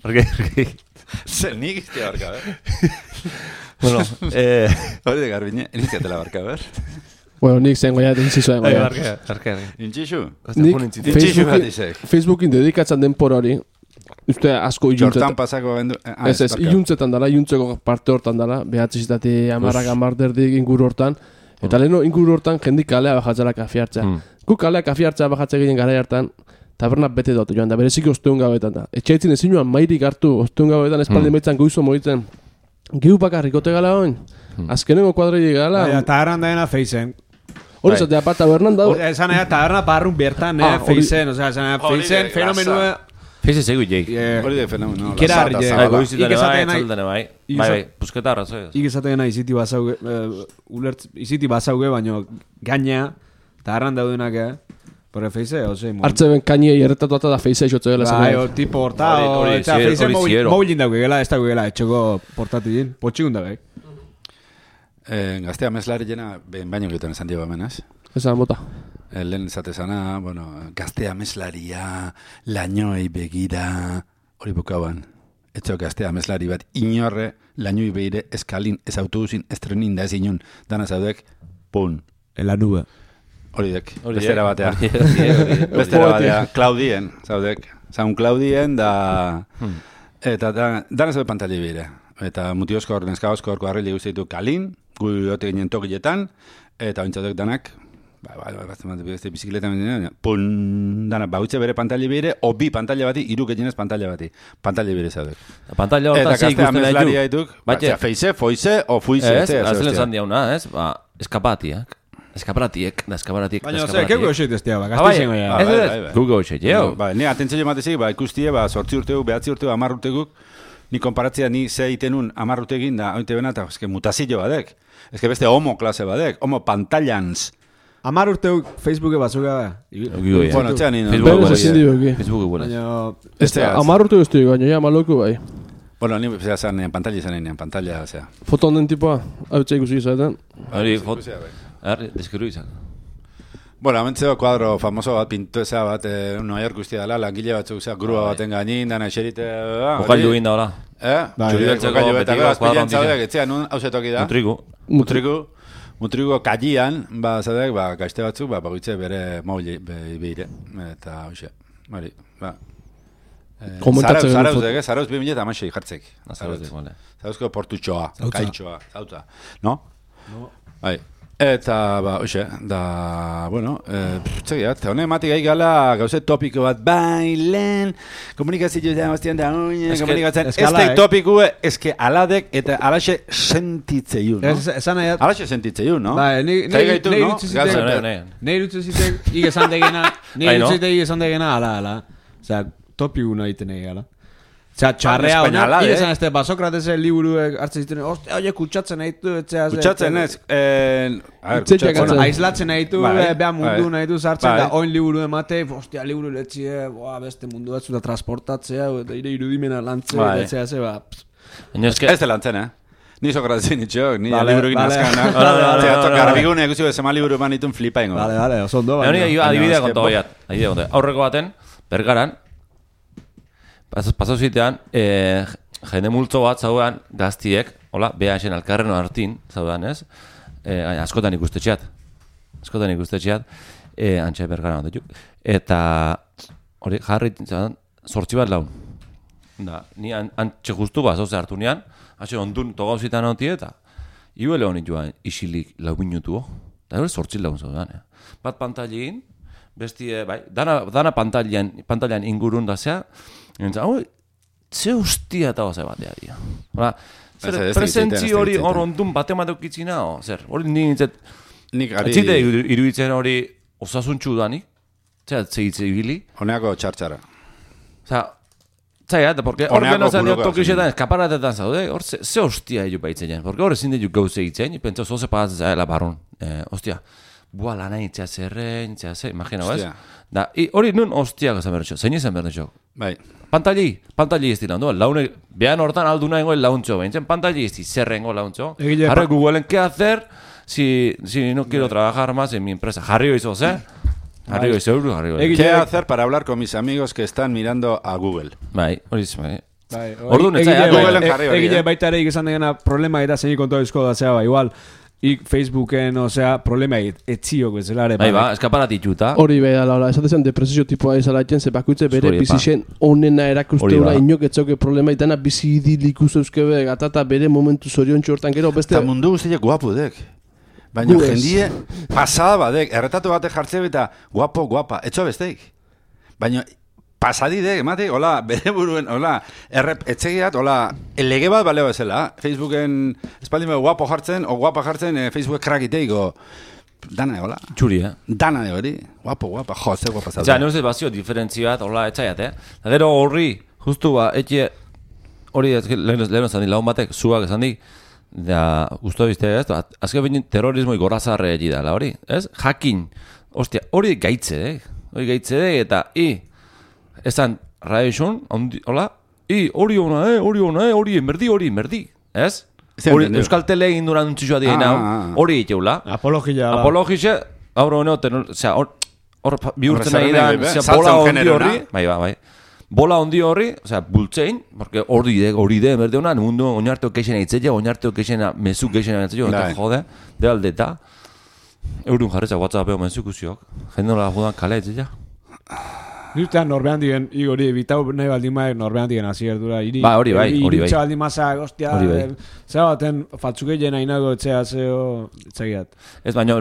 Porque, porque, Zer, nik iztia barka, eh? bueno, eh, Hori de garbine, iniziatela barka, ber? Bueno, nik zen goia intzizoen bai, goia. barke, barke, barke. Intxixu? Ostia, Nik pun intzitu. Intzitu Facebooki- bat izek. Facebookin dedikatzen denpora hori, uste asko iluntzetan. pasako bendu... ah, Ez ez, barka. iluntzetan dala, iluntzeko parte hortan dala, behatzizitati amarrak amarderdik inguru hortan, eta leheno inguru hortan jendik kalea bajatzela kafe hartzea. Hmm. Gu kalea kafe hartzea bajatze ginen gara hartan, taberna bete dut joan da, bereziki osteun gabetan da. Etxaitzin ezin joan mairik hartu, osteun gabetan espaldi Hmm. maitzan goizo moitzen. Giu bakarrik ote gala oin, azkenengo kuadrei gala, Baina, tabernan daena feizen. hori Bai. zatea pat tabernan da, Hori, Esan ea, taberna barrun bertan, Ah, eh, feizen, osea, esan ea, Hori feizen, de Feize zegu jei. eh, Hori de fenomeno. Ikera eh. zabala. Bai, goizitane bai, esaten nahi- etzaldane bai. Bai, esa- bai, pusketa arrazoi. Ik esaten nahi iziti bazauge, eh, ulert, iziti bazauge, baino gaina, tabernan daudenak, eh, Porre feize, ose, mo. hartze ben kainiei erretatu ata da feizea xotze gela Bai, zen. o tipo Hori- o, eta zier- feize mobilin dauke gela, ez dauke gela, etxeko portatilin, potxikun da bai. Eh, gaztea meslari jena, behin baino egiten esan dio amenaz. Esan bota. Eh, lehen esate zana, bueno, gaztea meslaria, lainoei begira, hori bukauan. Etxo gaztea meslari bat inorre, lainoi behire, eskalin, ez autobusin, ez trenin da ez inun, dana zaudek, pun. En la nube. Hori dek, Hori, bestera eh? batea. Bestera batea, Claudien, zaudek. Zaun Claudien da... Hmm. Eta da, dana zaude pantalla bire. Eta mutioskor, neskaoskor, koarrili guztitu kalin, gu jote ginen tokietan, eta ointzatek danak, ba, ba, ba, bazten bat, beste bizikleta mendina, pun, dana, bautze bere pantalla bire, o bi pantalla bati, iru gehienez pantalla bati. Pantalla bire zaudek. Pantalla Eta hortan ze gaztea ikusten meslaria ditu. dituk, Batxe. batzea, feize, foize, o fuize, Ez, azelen zan diauna, ez? Ba, eskapatiak. Eskaparatiek, da eskaparatiek, da Baina, ze, eskaparatiek. keuko eseit ez ba, Ah, bai, gaztizen goia. Ez, bai, ez, bai, bai. Google xe, jeo. Ba, ni atentzio jomatezik, ba, ikustie, ba, sortzi urtegu, behatzi urtegu, amar urteguk, ni konparatzea ni ze itenun amar urtegin da, ointe bena, eta eske mutazio badek. Eske beste homo klase badek, homo pantallans. Amar urteuk Facebooke batzuga, ba. Google, ja. Bueno, txean, ni- Facebook Berez igual, ezin ja. dioki. Facebook. Baina, da, az. amar urte guzti baina ja maloku bai. Bueno, ni zera zan, nean pantalla izan nean pantalla, osea. Foto honden tipoa, hau txai ikusi izaten. Hori, fot, Ikusia, bai. Arri, deskribu izan. Bueno, amentzeo kuadro famoso bat, pintueza bat, eh, New York guztia dela, langile batzuk, zea, grua Bai. baten gainin, dana eserite... ah, Okailu hori. egin da, hola. Eh? Bai, Txuri beltzeko beltzeko betiko betiko kuadro azpilean handia. zaudek, etxean, nun hausetoki da? Mutrigu. Mutrigu, mutrigu kalian, ba, zadek, ba, gaizte batzuk, ba, bagoitze bere mauli be, beire, eta, hoxe, hori, ba. Eh, Komentatzen Zarauz, zarauz, eh, zarauz 2000 eta amasei jartzek. Azarauz, vale. Zarauzko portutxoa, Zautza. kaitxoa, zauta, no? No. Bai. Eta, ba, hoxe, da, bueno, e, txegiat, honek matik gai gala gauze topiko bat, bai, lehen, komunikazio da, bastian da, oine, komunikatzen, ez da eh? topiko, eske aladek eta alaxe sentitzeiu, no? Ez- Esan nahi, Alaxe sentitzeiu, no? Ni- Zai ni- gaitu, ni no? iritsi Gaza- zitek- Ne, ne. Nei esan degena, nei Bai, no? irutzen zitek, ik esan degena, ala, ala. Osea, topi una egiten egi, ala. Osea, txarrea Baina hona, ala, ik eh? esan este, ba, Sokratesen liburuek hartzen zituen, ostia, oie, kutsatzen nahi du, etxea, ze- Kutsatzen ez, eh, a ver, kutsatzen. atzen. Bueno, aislatzen nahi du, Bai, eh, beha mundu bai. nahi du sartzen, Bai. da oin liburu emate, ostia, liburu letxie, boa, beste mundu batzu da transportatzea, eta ire irudimena lantzea, Bai. eta etxea, ze, ba, eske, Ez dela antzen, eh? Ni Sokratesin itxok, ni Vale, liburukin vale. azkana. Vale, vale, vale, vale. garbigune ikusi bezema liburu ban itun flipa ingo. Vale, vale, oso ondo, adibidea konta. Adibidea konta. Aurreko baten, bergaran, pas- pasau zitean, eh, jende multzo bat zaudean gaztiek, hola, beha esen alkarren hartin, zaudean, ez? Gaina, askotan ikustetxeat. Askotan ikustetxeat, eh, antxe bergaran bat Eta, hori, jarri, zaudean, sortzi bat laun. Da, ni an, antxe justu bat, zoze hartu nian, hase ondun togauzitan hoti eta, Iuele honi joan isilik lau minutu, eta hori sortzi lagun zaudan, eh? Bat pantailin, bestie, bai, dana, dana pantailan, pantailan ingurun da zea, entza, hau, ze ustia eta oza batea dira. Hala, Ez, zer, presentzi hori hor ondun bate mateukitzina, o, zer, hori ni nintzet, Nik ari... Atzite iruditzen hori osasuntxu danik, zera, zeitze ibili, Honeako txartxara. Osa, Zai, eta porque hor geno zan buruka, tokixetan eskaparatetan zaude, hor ze, ze hostia egin baitzen porque hor ezin ditu gauze itzen, pentsa zoze pagatzen zaila barron, eh, hostia, bua lana itzea zerren, itzea ze, imagina, ez? Hostia. Da, hori nun hostia gazan berretxo, zein izan berretxo? Bai. Pantalli, pantalli ez dira, no? laune, behan hortan alduna engo launtxo, behintzen pantalli ez zerrengo launtxo. Pa- Googleen, ¿qué hacer si, si no quiero trabajar más en mi empresa? Jarri hoizoz, eh? Jarri hoiz euro, jarri. Egile- ¿Qué hacer para hablar con mis amigos que están mirando a Google? Bai, hori bai. Bai, Orduan, ez egile zait, bai- Googleen e- jarri hori, egile eh? baita ere esan degena problema eta zein kontu izko da zea, ba, igual, ik Facebooken, osea, problema et, etziok bezala ere. Bai, ba, eskaparatituta. Hori bai da, laura, esate zen depresio tipoa izalatzen, ze bakoitze bere bizixen onena erakuste Hori, ba. hori inok etzoke problema itana bizi idiliku zeuzkebe atata bere momentu zorion txortan gero beste Eta mundu guztiak guapu dek. Baina Gu ez. jendie pasada badek, erretatu batek jartze eta guapo, guapa, etxo besteik. Baina pasadi dek, emate, hola, bere buruen, hola, errep, etxegiat, hola, lege bat baleo bezala. Facebooken, espaldin behar guapo jartzen, o guapa jartzen, eh, Facebook krakiteik, o dana, hola, Txuri, eh? dana de hori, guapo, guapa, jo, ze guapa zaude. Neuz ez bazio diferentzia bat, hola, etxaiat, eh? Eta gero horri, justu ba, etxe, hori, lehen lehen esan di, lagun batek, zuak esan di, da, guztu bizte, ez? Da, Azken behin terrorismo gorazarre egi dela, hori, ez? Jakin, ostia, hori gaitze, eh? Hori gaitze? Eta, i, raixun, ondi, hola, i, hori ona, eh? Hori ona, eh? Hori, merdi, hori, merdi, ez? Hori. Euskal Tele egin duran untxixoa dien, Ah, hau, ah, ah. hori iteula. Apologia da. Apologixe, gaur hono, tenor, osea, hor, hor pa- bihurtzen nahi Horrezaren da, nahi, be, osea, saltzen bola ondi horri, bai, bai, bai. Bola ondi horri, osea, bultzein, porque hori de, hori de, berde honan, mundu oinarteo keixena itzela, oinarteo keixena, mezu keixena itzela, eta Bai. jode, de aldeta. Eurun jarretza WhatsAppeo mezu kusiok. Jende nola jodan kale itzela. Nirtean norbean digen, igori, bitau nahi baldin maek norbean erdura. Iri, Ba, hori bai, hori bai. Iritxa baldin mazak, ostia, Hori bai. zera baten fatzukei jena inago etxea zeo, etxegiat. Ez baino,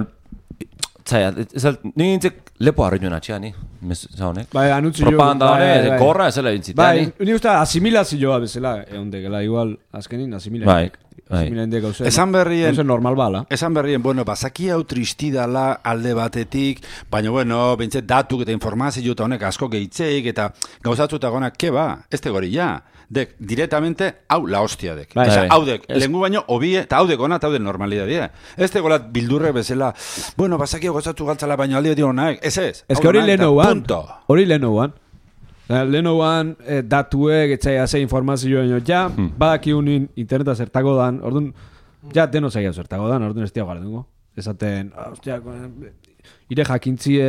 zaila, ez alt, ni nintzek lepo harri joan atxea, ni, mezu, za honek. Bai, anutzi jo. Propaganda bai, honek, bai. korra ez zela intzitea, Bai, ni. ni uste asimilazioa bezala, egon dekela, igual, azkenin asimila. Bai, bai. Asimila indek gauze. Esan berrien- normal bala. Esan berrien, bueno, bazaki hau tristidala alde batetik, baina, bueno, bintze datuk eta informazio eta honek asko gehitzeik, eta gauzatzu eta gonak, ke ba, ez tegori, ja. Dek, directamente, hau la hostia dek. Bai. Osea, Bai. hau dek, lengu baino, obie, eta hau dek ona, eta hau dek normalidadea. Ez tegolat bildurre bezala, bueno, bazaki hau gauzatzu galtzala, baina aldi beti honak, ez ez. Ez que hori dena eta leheno guan. Punto. Hori leheno Leheno guan, eh, datuek, etxai ze informazioa ino, ja, Hmm. badaki unin interneta zertako dan, orduan, ja, deno zaila zertako dan, orduan ez diago dugu. Esaten, ah, ostia, eh, ire jakintzie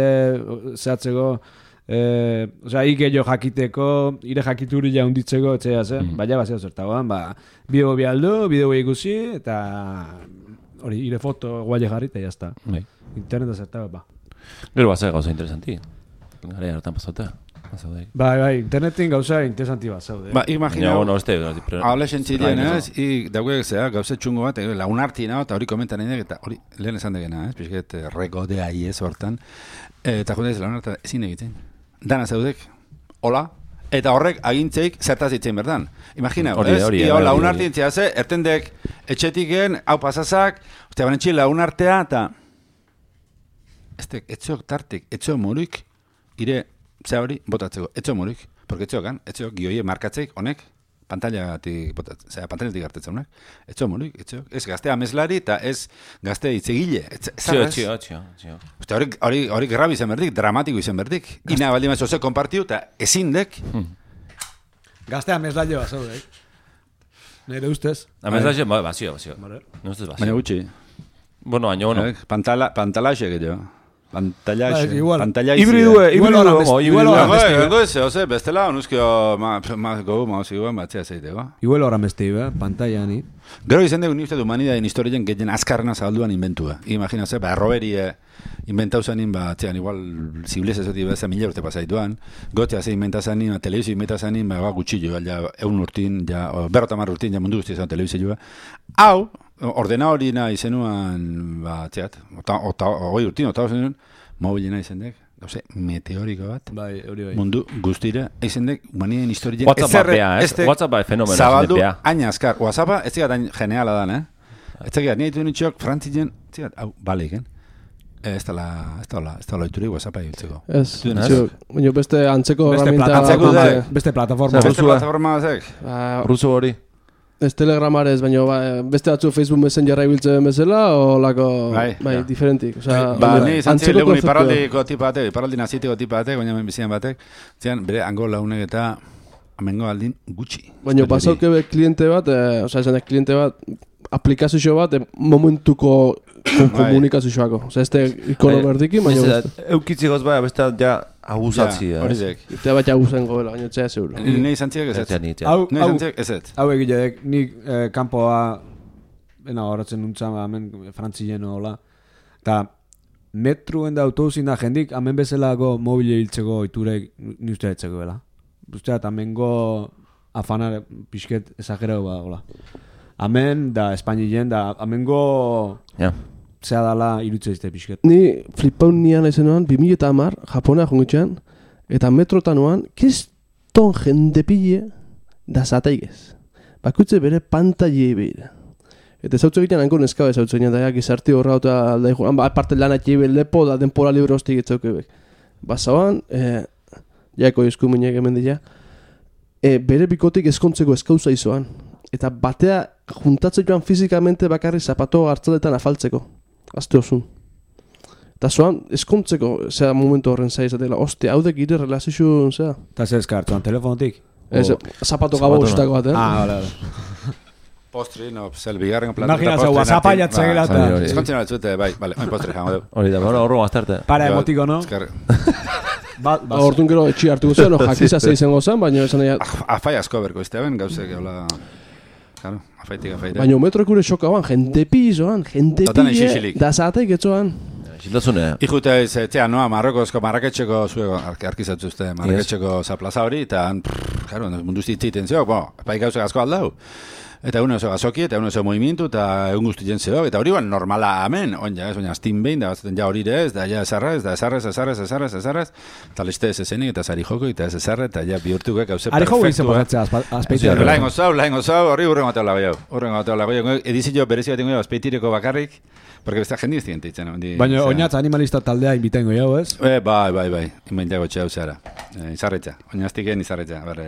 zehatzeko, eh, osea, ike jo jakiteko, ire jakituri ja unditzeko, etxea ze, Hmm. baina bazio zertako dan, ba, bideo bialdu, bideo ikusi, eta hori, ire foto guaile jarri, eta jazta. Bai. Interneta zertako, ba. Gero bazea gauza interesanti. Gara hartan pasauta. Zaude. Bai, bai, internetin gauza interesanti bat zaude. Ba, imagina, bueno, este... sentzirien, Bai, ez? I dauek zea, gauze txungo bat, eh, launarti nago, eta hori komentan nahi eta hori lehen esan degena, ez? Pixket, eh, rekodea iez hortan. Eh, Eta jode ez launarta ezin egiten. Dana zaudek, hola, eta horrek agintzeik zertaz itzen berdan. Imagina, Hori, ez? hori, hori, hori. ze, ertendek etxetiken, hau pasazak, ostia, banetxi launartea, eta ez etxok tartik, etxok moruik, ire, zea hori, botatzeko, etxok moruik. Porque etxokan, etxok gioie markatzeik, honek, pantailatik botatzen, zera, pantailatik hartetzen honek, etxok moruik, etxok. Ez gaztea meslari eta ez gazte itzegile. Txio, txio, txio. Ostia, hori, hori, hori grabi izan berdik, dramatiko izan berdik. Ina baldin maizu ze konpartiu eta ezin dek. Gaztea meslaile bat zaude. Nire ustez. Zen, bai, bazio, bazio. No ustez Baina bazio. gutxi. Bueno, baina, bueno. Eh, Pantala, pantalaxe gehiago. Igual. Pantalla Hibridue, Igual horan beste- horan Bai, beste, vengo ese, ose, bestela, onuzkio, ma, ma, gogu, ma, ziguen, batzea zeiteko. Igual horra mesti, eh? pantalla ni. Gero izan dugu ni uste du humanidadeen historien gehien azkarrena zabalduan inventua. Imagina ze, ba, roberie inventau zanin, ba, txean, igual, zibilez ez dut beza mila urte pasaituan, gotea ze inventa zanin, ba, telebizio inventa zanin, ba, ba, gutxillo, ja, eun urtin, ja, o, berrota mar urtin, ja, mundu guzti izan telebizioa. Hau, ordena hori na izenuan, ba, txeat, ota, ota, oi urtin, ota zenuen, mobilena izan dek, gauze, meteoriko bat, Bai, hori bai. mundu guztira, izan dek, humanidadeen historien, WhatsApp ez? WhatsApp bai fenomeno. Zabaldu, aina azkar. Whatsappa, ez zigat hain geniala dan, eh? Ez zigat, nire ditu nitxok, frantzien, ez zigat, hau, balik, eh? Eh, Ez dala, ez dala, ez dala oiturik Whatsappa ibiltzeko. Ez, Zuen, ez? txio, baina beste antzeko Beste herramienta plataforma, Antzeko bat, da. eh, beste plataforma. Beste plataforma ez telegramar ez, baina ba, beste batzu Facebook Messengerra ibiltzen bezala, o lako, Bai, bai, ja. diferentik. Osea, Ba, hori, ni izan ziren legun konzeptua. iparraldiko tipa batek, iparraldi nazitiko tipa batek, baina hemen bizian batek, zian, bere hango launek eta amengo aldin gutxi. Baina pasauke be kliente bat, eh, osea, esanek kliente bat, aplikazio bat, eh, momentuko ko- komunikazioako. Osea, ez te ikono Bai, berdiki, baina Ez. Eukitzi goz bai, beste ja abusatzi. Ja, Hori zek. Te bat jaguzen goela, baina txea zeuro. Ni izan ez Ez. Hau, Ni hau, izan ez ez. hau egilek, nik eh, kanpoa, ena horatzen nuntzan, ba, hemen frantzien hola. Eta metruen da autobusin da jendik, hemen bezalako mobile hiltzeko iturek ni uste etzeko bela. Uste eta hemengo afana pixket esagerau ba, hola. Hemen da Espainien da, hemengo Ja. Zea dala irutze izte pixket. Ni flipaun nian ezenuan, 2000 eta amar, Japona jongitxean, eta metrotanoan, kiston jende pille da zataigez. Bakutze bere pantailei behira. Eta zautzu egiten hanko neska bez zautzu egiten, da gizarti horra eta alda joan, ba, aparte lan atxe lepo da denpora libre hostik etzauke bek. Basaban, eh, jaiko eskuminek hemen dira, e, bere bikotik eskontzeko eskauza izoan. Eta batea juntatzen joan fizikamente bakarri zapato hartzaletan afaltzeko. Azte osun. Eta zoan, eskontzeko, zera momentu horren zai izatela, ostia, hau dek ire relazio, zera. Eta zer eskartuan, telefonotik? Ez, zapato gabo Zapato, ustako bat, eh? Ah, vale, vale. Postri, no, zel, bigarren plata. Imagina, zau, WhatsAppa jatzegela Hori, hori. eta... Eskontzen altzute, bai, bale, hain postri jango dugu. Hori da, bueno, horro gaztarte. Para emotiko, no? Ezker, Ba, Ba, orduan gero etxi hartuko zen, no, jakiza ze izango zen, baina esan nahi, afai asko berko izte ben, gauzek, hola... Claro, afaitik, afaitik. baina metro kure xokaban, jente pizoan, jente Otan pille, isixilik. da zatek etzoan. Xiltasune, Ikute, ze, tea, noa, Marrokozko, Marraketxeko, zuego, arki, arkizatzu uste, Marraketxeko yes. plaza hori, eta, claro, mundu zitziten zeo, bo, pai gauzek asko aldau. Eta uno oso gazoki, eta uno oso movimientu, eta egun guzti jentzeo, eta hori ban normala hemen, on ja, ez, baina astin behin, da batzen ja hori ere ez, da ja esarrez, da esarrez, esarrez, esarrez, esarrez, eta liste ez ezenik, eta zari joko, eta ez esarre, eta ja bihurtuko gauze Ari jo perfektua. pasatzea, azpeitea. Sí, Lain gozau, lain gozau, horri urren bateo lago jau. Urren bateo lago jau. Edizio berezi bat ingo azpeitireko bakarrik, porque besta jendi ez diente itzen. Ondi, Baina oinatz animalista taldea invitengo jau, ez? Eh, bai, bai, bai. Inbaintago txea zara. Eh, izarretxa. Oinaztiken izarretxa. Barre,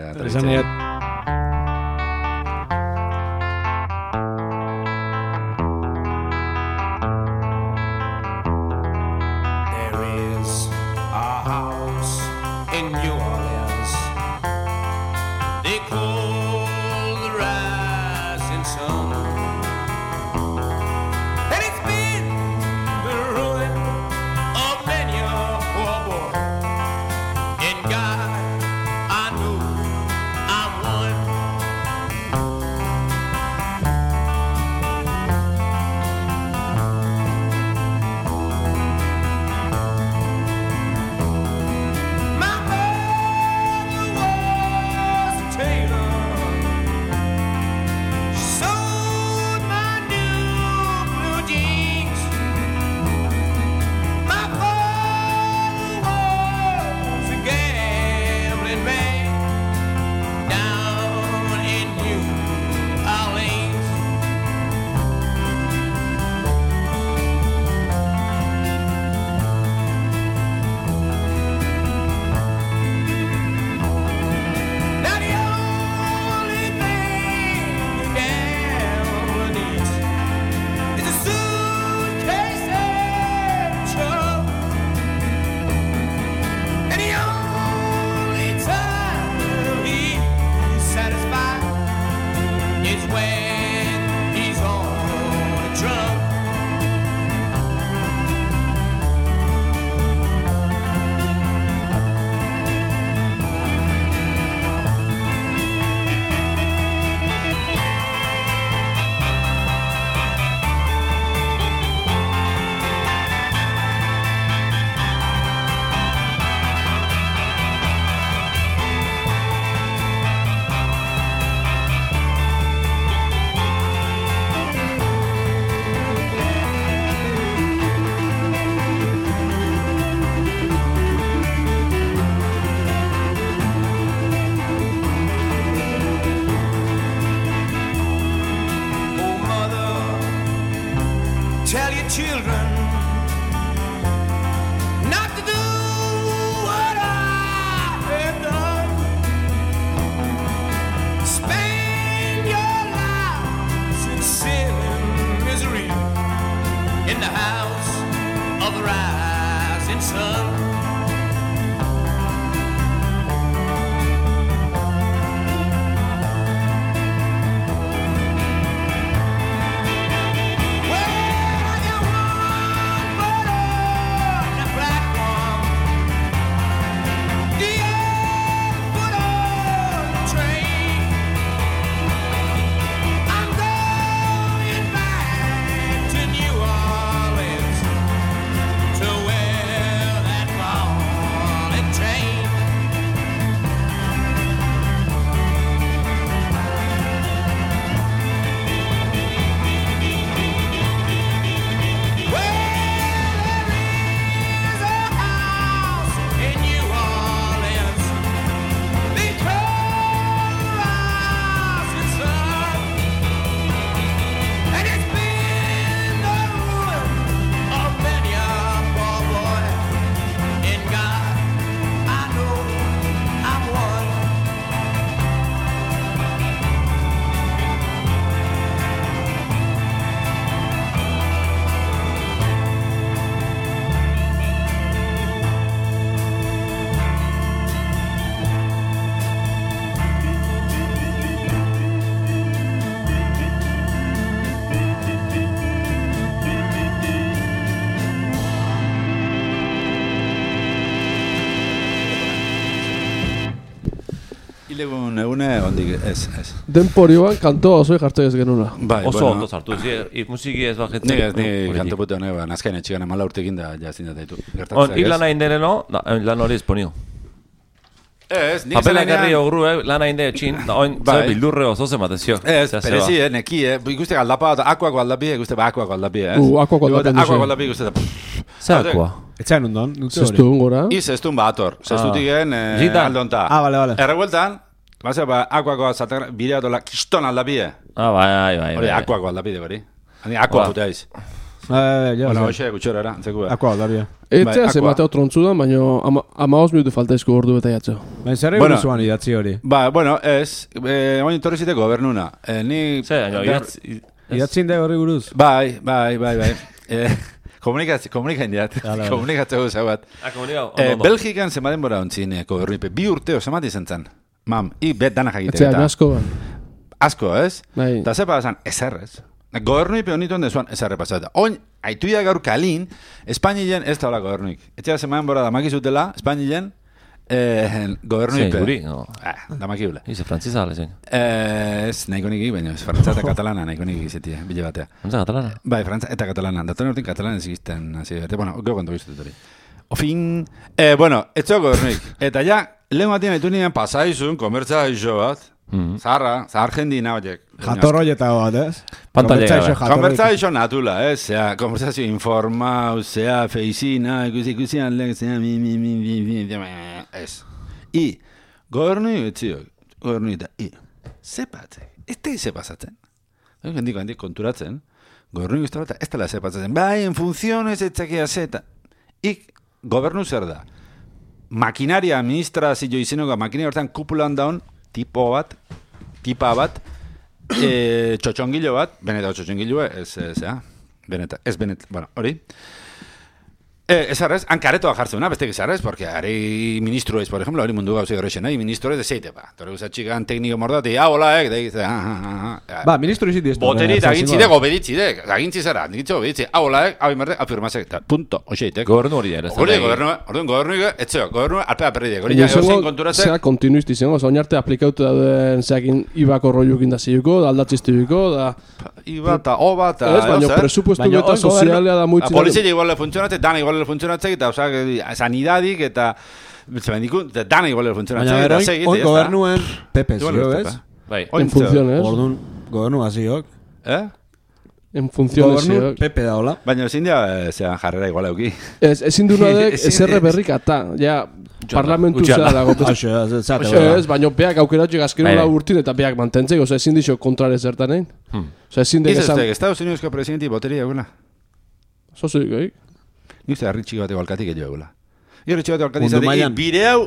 ondik, ez, ez. Denporioan kanto oso jartzen ez genuna. Bai, Oso bueno, ondo sartu, zi, i- musiki ez bajetzen. Ni ez, ni Horitik. kanto pute honek, nazkain etxigan amala urtekin da jazin da ditu. On, hil lan hain deneno, da, lan hori esponio. Ez, nik Papela zelanean- gerri ogru, eh, lan hain de txin, da oin, Bai. zer bildurre oso zen zio. Ez, perezi, eh, neki, eh. Ikuste aldapa, akuako aldapi, ikuste ba, akuako aldapi, eh. Uh, akuako aldapi duzu. Akuako aldapi, ikuste da. Zer akua? Etxean ondon, nute hori. Zestu gora. Iz ez duen bator, zestutik gen, eh, aldonta. Ah, vale, vale. Erregueltan, Basa, ba, akuako zaten, bidea dola, kiston aldapi, eh. Ah, bai, bai, bai. Hori, bai. akuako aldapi de hori. Hani, akua Ba. putea iz. Eh, ja, Bueno, ja. hoxe, gutxora era, antzeku da. Akoa, Daria. Etzea Bai, ze mateo trontzudan, baina ama, ama os minutu falta esku ordu eta jatzeo. Baina zer Bueno. zuan idatzi hori? Ba, bueno, ez, eh, oin torri zite gobernuna. Eh, ni... Zer, baina, ber- idatz... i- ez- Idatzin da horri buruz? Bai, bai, bai, bai. eh, komunikazio, komunikain diat. Komunikatzeko zau bat. Ah, komunikau, Eh. Belgikan zenbaden bora ontzin eh, gobernuipe. Bi urteo zenbat izan zen. Mam, i bet dana jakitek Etzea, eta. asko. Asko, ez? Bai. Eta ze pasan, ezerrez. Gobernuipe honituen dezuan ezerre pasata. Oin, aituia gaur kalin, Espainien ez da hola gobernuik. Etxea zenbaden bora damakizutela, Espainien, eh, gobernuipe. Zer, guri, no. Ah, damakibule. Ize, frantzisa ale zen. Eh, ez, nahiko nik baina ez, frantza eta katalana nahiko nik izetia, bile batea. Frantza katalana. Bai, frantza eta katalana. Datoren urtin katalan ez egizten, berte. Bueno, gero kontu giztut hori. Ofin, eh, bueno, etxo gobernuik. Eta ja, lehen batien haitu nien pasaizun, komertza iso bat, Mhm. zaharra, zahar jendina, oiek. Jatorroieta bat, ez? Pantalla Komertza iso natula, eh? Zea, konversazio informau, zea, feizina, ikusi, ikusi, alek, zea, mi, mi, mi, mi, mi, mi, ez. I, gobernu betziok, gobernu eta, i, zepatzek, ez da zepazatzen. Hendiko, hendik konturatzen, gobernu bat, ez dela zepazatzen. Bai, en funciones, etzakia zeta. Ik, gobernu zer da. Makinaria, administrazio izeneko, makinaria hortan kupulan daun, tipo bat, tipa bat, e, txotxongilo bat, beneta txotxongilo, ez, ez, ja, beneta, ez benet, bueno, hori. Eh, ez arrez, hankaretoa jartzeuna, beste gizarrez, porque ari ministro ez, por ejemplo, hori mundu gauzi horrexen, nahi, ministro ez zeite, ba. Torre guzatxikan tekniko mordati, ah, hola, ek, da, dice, ah, ah, ah, Ba, ministro izit diztu. Boteri eta agintzidek, obeditzidek, agintzi zara, agintzi obeditzi, ah, hola, ek, hau imerde, afirmazek, eta punto, oxeitek. Gobernu hori ere. Hori, gobernu, orduan, gobernu, etzeo, gobernu, alpea perridek, hori ja, eusin konturatzek, Zea kontinuisti izango, oza, oinarte aplikautu dauden zeakin ibako rollukin da ziuko, da aldatziztibiko, da... iba eta oba eta... Ez, baina presupuestu Baina eta sozialea da A muitzen. polizia igual le funtzionatzek, dana igual le funtzionatzek, eta osak, sanidadik, eta zemendiku, eta dana Baina funtzionatzek, eta segit, oin gobernuen Pepe zio, ez ez? da, Bai. En funciones. Orduan, gobernu haziok. Eh? En funciones. Gobernu zio. Pepe da hola. Baina ezin dia, eh, zean jarrera igual euki. Ez, ezin du nadek, ezerre berrik ata, ja, parlamentu zera dago. Ez. Ez, baina beak aukeratxik azkero Bai, bai. urtin eta beak mantentzeko, oza, ezin dixo kontrare zertan egin. Hmm. Oza, ezin dek Ez ez esan, tek, Estados Uniosko presidenti boteri egula. zozurik, oi? Nik uste harri txiki bateko alkatik egio egula. Gero txiki bateko alkatik izan, mailan. bire hau,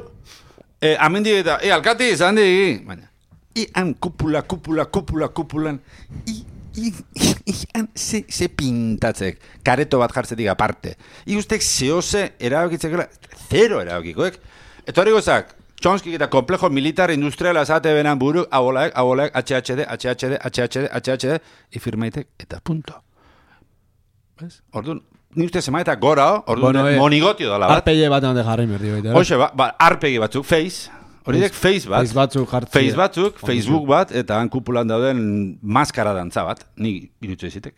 eh, amendik eta, eh, alkati izan di, baina, i han kupula, kupula, kupula, kupulan, i, i, i, i han ze, ze pintatzek, kareto bat jartzetik aparte. I ustek zehose erabakitzekela, zero erabakikoek. Eta hori gozak, Txonskik eta komplejo militar industriala zate benan buruk, abolaek, abolaek, HHD, HHD, HHD, HHD, ifirmaitek, eta punto. ¿Ves? Orduan, ni uste zema eta gora, orduan, Bueno, eh, monigotio dala bat. Arpeie bat hande jarri merdi baita. Hoxe, ba, ba, arpegi batzuk, face, hori dek face bat, Face batzuk jartzi. face batzuk, Facebook bat, eta han kupulan dauden maskara dantza bat, ni irutze ezitek.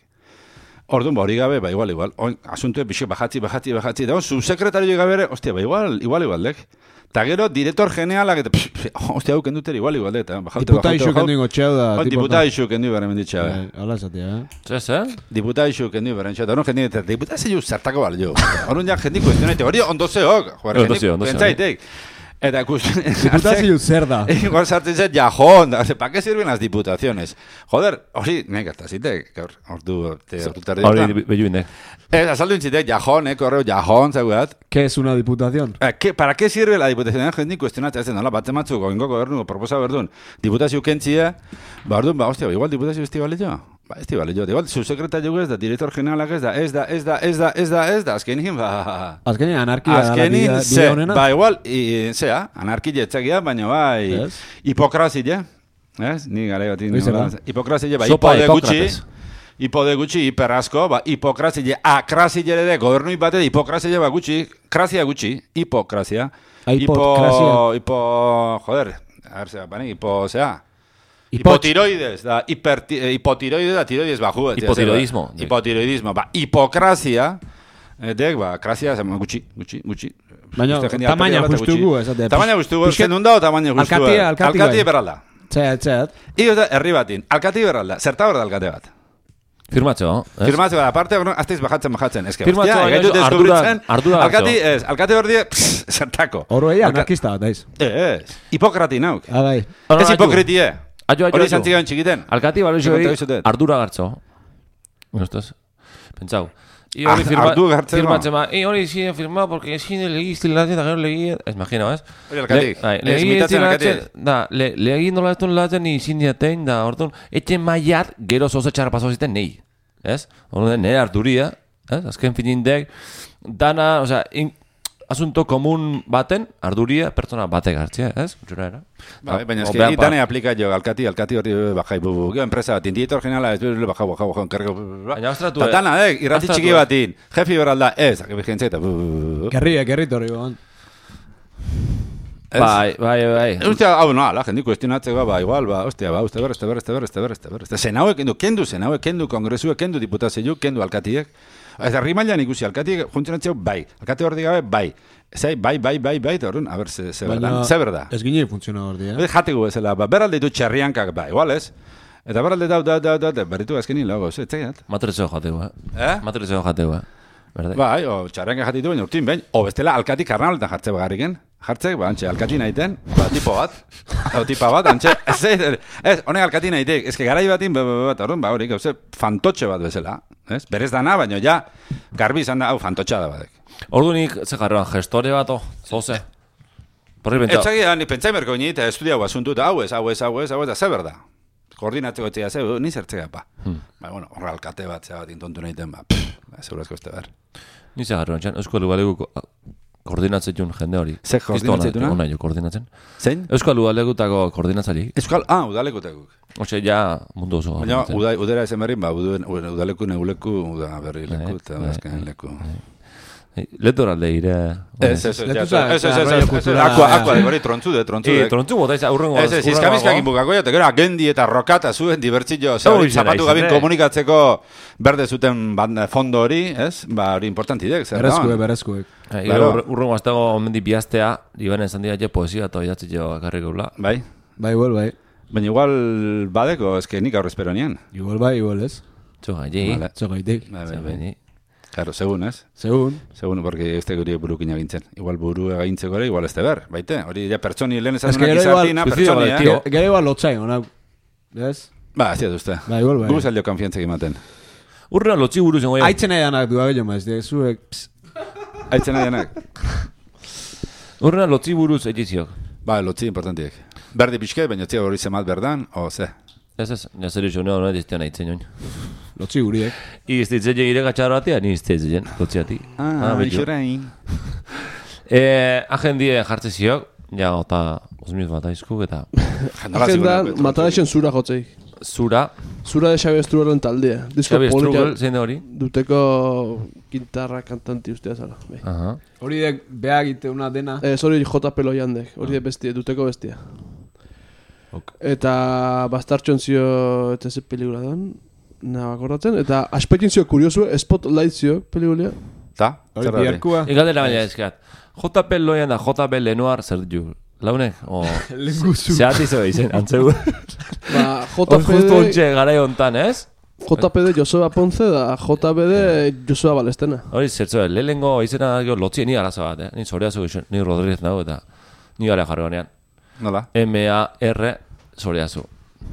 Orduan, ba, hori gabe, ba, igual, igual. Oin, asuntu, bixo, bajatzi, bajatzi, bajatzi. Da, subsekretario gabe ere, ostia, ba, igual, igual, igual, dek. Ta gero, director generalak, eta, ostia, hau kenduter, igual, igual, eta, Bajaute, Diputa isu kendu ingo txeu da. Diputa isu kendu behar menditxa, be. Eh, Hala eh? Zer, zer? Diputa isu kendu behar menditxa, eta hori jendi, eta diputa zeiu zertako balio. Horun ja jendi kuestionaite, hori ondo zeok, joder, Eta kus... Diputazio zer da. Igual sartzen zet, jajón, da, ¿para qué sirven las diputaciones? Joder, hori, nek, eta zite, gaur, ordu, te, ordu terdi. Hori behiuinde. Ez, azaldu intzitek, jajón, eh, korreo, jajón, zaguat. ¿Qué es una diputación? Eh, ¿qué, ¿Para qué sirve la diputación? Eh, Jendi kuestionatzen zen, nola, batzen batzuk, oingo gobernu, proposa berdun, diputazio kentzia, ba, orduan, ba, ostia, ba, igual diputazio esti balio? Ba, esti balio, igual, su sekretariu ez da, director generalak ez da, ez da, ez da, ez da, ez da, ez da, azkenin, ba... Azkenean anarkia da Azkenin, ze, honena. ba, igual, i, zea, anarkia etzagia, baina bai, Ez? hipokrazia, ez? Ni gara bat hipokrazia, ba, hipode gutxi, hipode gutxi, ba, hipokrazia, akrazia ere de, gobernui bate, hipokrazia ba gutxi, krazia gutxi, hipokrazia. Ah. Hipo, hipo, joder, A ver, bane, hipo, zera. Hipotiroides, da, hiperti, eh, hipotiroides da tiroides baju. ez, Hipotiroidismo. zera, Hipotiroidismo, ba, hipokrazia, eh, dek, ba, krazia, gutxi, gutxi, gutxi. Baina, tamaina alkatea bat, justugu, gutxi. esate. Tamaina Pixkat- zen dunda o tamaina justugu. Alkatia, alkati bai. Alkati berralda. Txeat, txeat. Io da, herri batin, alkati berralda, zerta berda alkate bat. Firmatzeo, ez? Firmazio bat, aparte, bueno, azteiz bajatzen, bajatzen. Ez que, Firmatzea hostia, gaitu deskubritzen, ardura alkati, hartzeo. ez, alkate berdi, pss, zertako. Oro eia, Alka- anarkista bat, aiz. Ez, hipokrati nauk. Ah, bai. Ez aju. hipokritie. Aju, aju, Hori aju. izan zigan txikiten. Alkati kontatu dizut. ardura gartzo. Ustez? Pentsau. I Ah, hori firma, ardu gartzeko? firmatzen ba, i hori zine firma, porque zine legi estilatzen, eta gero legi, ez imagino, ez? Hori alkatik. Le- bai, Legi estilatzen, alkatik. da, le, legi nola ez duen latzen ni zineatein, da, orduan, etxe maiat, gero zoze txarra paso ziten nei, ez? Orduan, nire arduria, ez? Azken finindek, dana, osea, in, asunto komun baten, arduria, pertsona batek hartzea, ez? Jura era? Bai, baina O eske, behan, i ba, dane aplika jo, alkati, alkati hori bajai, bu, gero enpresa bat, indietor generala, ez bero, bajau, bajau, bajau, enkargo, Baina astratu, Ta eh? eh, irrati txiki eh? batin, jefi beralda, ez, aki bigentzia eta, bu, Gerriek, gerritorri goan. ez. Bai, bai, bai. Ustea, hau, no, la jendik kuestionatzeko, ba, igual, ba, ostia, ba, uste ber, este ber, este ber, Zen hauek kendu, kendu, kendu, kongresuek kendu, diputazioak kendu, alkatiek. Ez herri mailan ikusi, alkatiek funtzionatzeu, bai. Alkate hor gabe, bai. Zai, bai, bai, bai, bai, eta horren, a ber, ze, ze berda, ze berda. Ez gine funtziona hor di, eh? Jateko bezala, ba, beralde ditu txerriankak, ba, igual ez? Eta beralde dau, dau, dau, dau, dau, berritu azkenin lago, ez, ez zaiat. Matrezeo jateu, eh? Eh? Matrezeo jateu, eh? Berde? Bai, o, txarrenka jatitu baina urtin behin, o bestela alkati karnaletan jartze bagarriken, jartzek, ba, antxe, alkati nahiten, ba, tipo bat, o, tipa bat, antxe, ez, ez, ez, honek alkati nahitek, ez que garai batin, ba, ba, ba, bat, orduan, ba, hori, gauze, fantotxe bat bezala, ez, berez dana, baina ja, garbi izan da, hau, fantotxa da badek. Ordu nik, ze jarroan, gestore bat, oh, zoze. Porri Ez bentsa. zagia, ni pentsai merko nit, estudia hau asuntu, eta hau ez, hau ez, hau ez, hau ez, da, ze berda. Koordinatzeko etxea, ze, ni zertzea, pa. Ba, bueno, horra alkate bat, zea bat intontu nahiten, ba, pff, ba, segurazko ez behar. Ni ze jarroan, txan, Udalegu koordinatzen jun jende hori. Ze Kristo koordinatzen juna? ona jo koordinatzen. Zein? Euskal Udalegutako koordinatzaile. Euskal, ah, udalekutekuk. Ose, ja mundu oso. Baina, udera ezen berrin, ba, udaleku, neguleku, uda berri leku, Bai, eta bai, azken bai, leku. Eh, Letoralde ire. Ez, ez, ez, ez, ez, ez, ez, ez, ez, akua, akua, de, hori trontzude, Eh, trontzude. trontzu bota izan, urrengo. Ez, ez, izkamizkakin bukako eta gero agendi eta rokata zuen dibertzio, ze hori Hori zapatu gabin eh? komunikatzeko berde zuten fondo hori, ez? Ba, hori importantidek, zer da? Berezkuek, berezkuek. Claro. Urrengo aztego omendi bihaztea, iban esan dira je poesia eta idatzi jo akarri gaula. Bai, Bai, igual, bai. baina igual badeko, eske nik aurre espero nian. Igual bai, igual ez. Txoga, jei. Vale. Claro, segun, ez? Segun. Segun, porque este guri burukin agintzen. Igual buru agintzeko ere, igual ez ber, baite? Hori ja pertsoni lehen esan Ez que duenak izartina, pertsoni, eh? Gero igual lotzai, ona. Ez? Ba, ez dut uste. Ba, igual bai. Gu zailo konfiantzek ematen. Urren lotzi buruz zengo Aitzen nahi danak du abello maiz, de zuek. pss, Aitzen nahi Urren lotzi buruz ediziok. Ba, lotzi importantiek. Berdi pixke, baina tzia hori zemat berdan, o ze. Ez ez, jaseri jo neo nahi diztean aitzen joan. Lotzi guriek. I ez ditzen ire gatxar batia, ni ez ditzen, lotziati. Ah, bello. ixorain. Eh, agendie jartze ziok, ja, eta osmiz bat aizku, eta Agendan, mataraizen zura jotzei. zura, Zura de Xabi Strugarren taldea. Disko Xabi polita zein da hori? duteko gitarra kantanti ustea zara. Bai. Aha. Hori dek beha egite una dena. Ez hori JP Loiandek, hori de bestia, duteko bestia. Ok. Eta bastartxon zio, eta ze pelikula dan, nahi eta aspekin zio kuriosu, Spotlight zio pelikulia. Ta? Hori Zer da hori? biharkua. Ikaldera baina ezkat. JP loian da JP Lenoir zer ditu. Launek, o... Lenguzu. Zehati zo izen, antzeu. Ba, Hor justu JPD, ontxe garai hontan, ez? JPD Joseba Ponce da JBD Joseba Balestena. Hori zertzo, lehenengo izena gero lotzi ni arazo bat, eh? Ni zoreazu gixen, ni Rodríguez nago eta ni gara jarri. Nola? M-A-R zoreazu.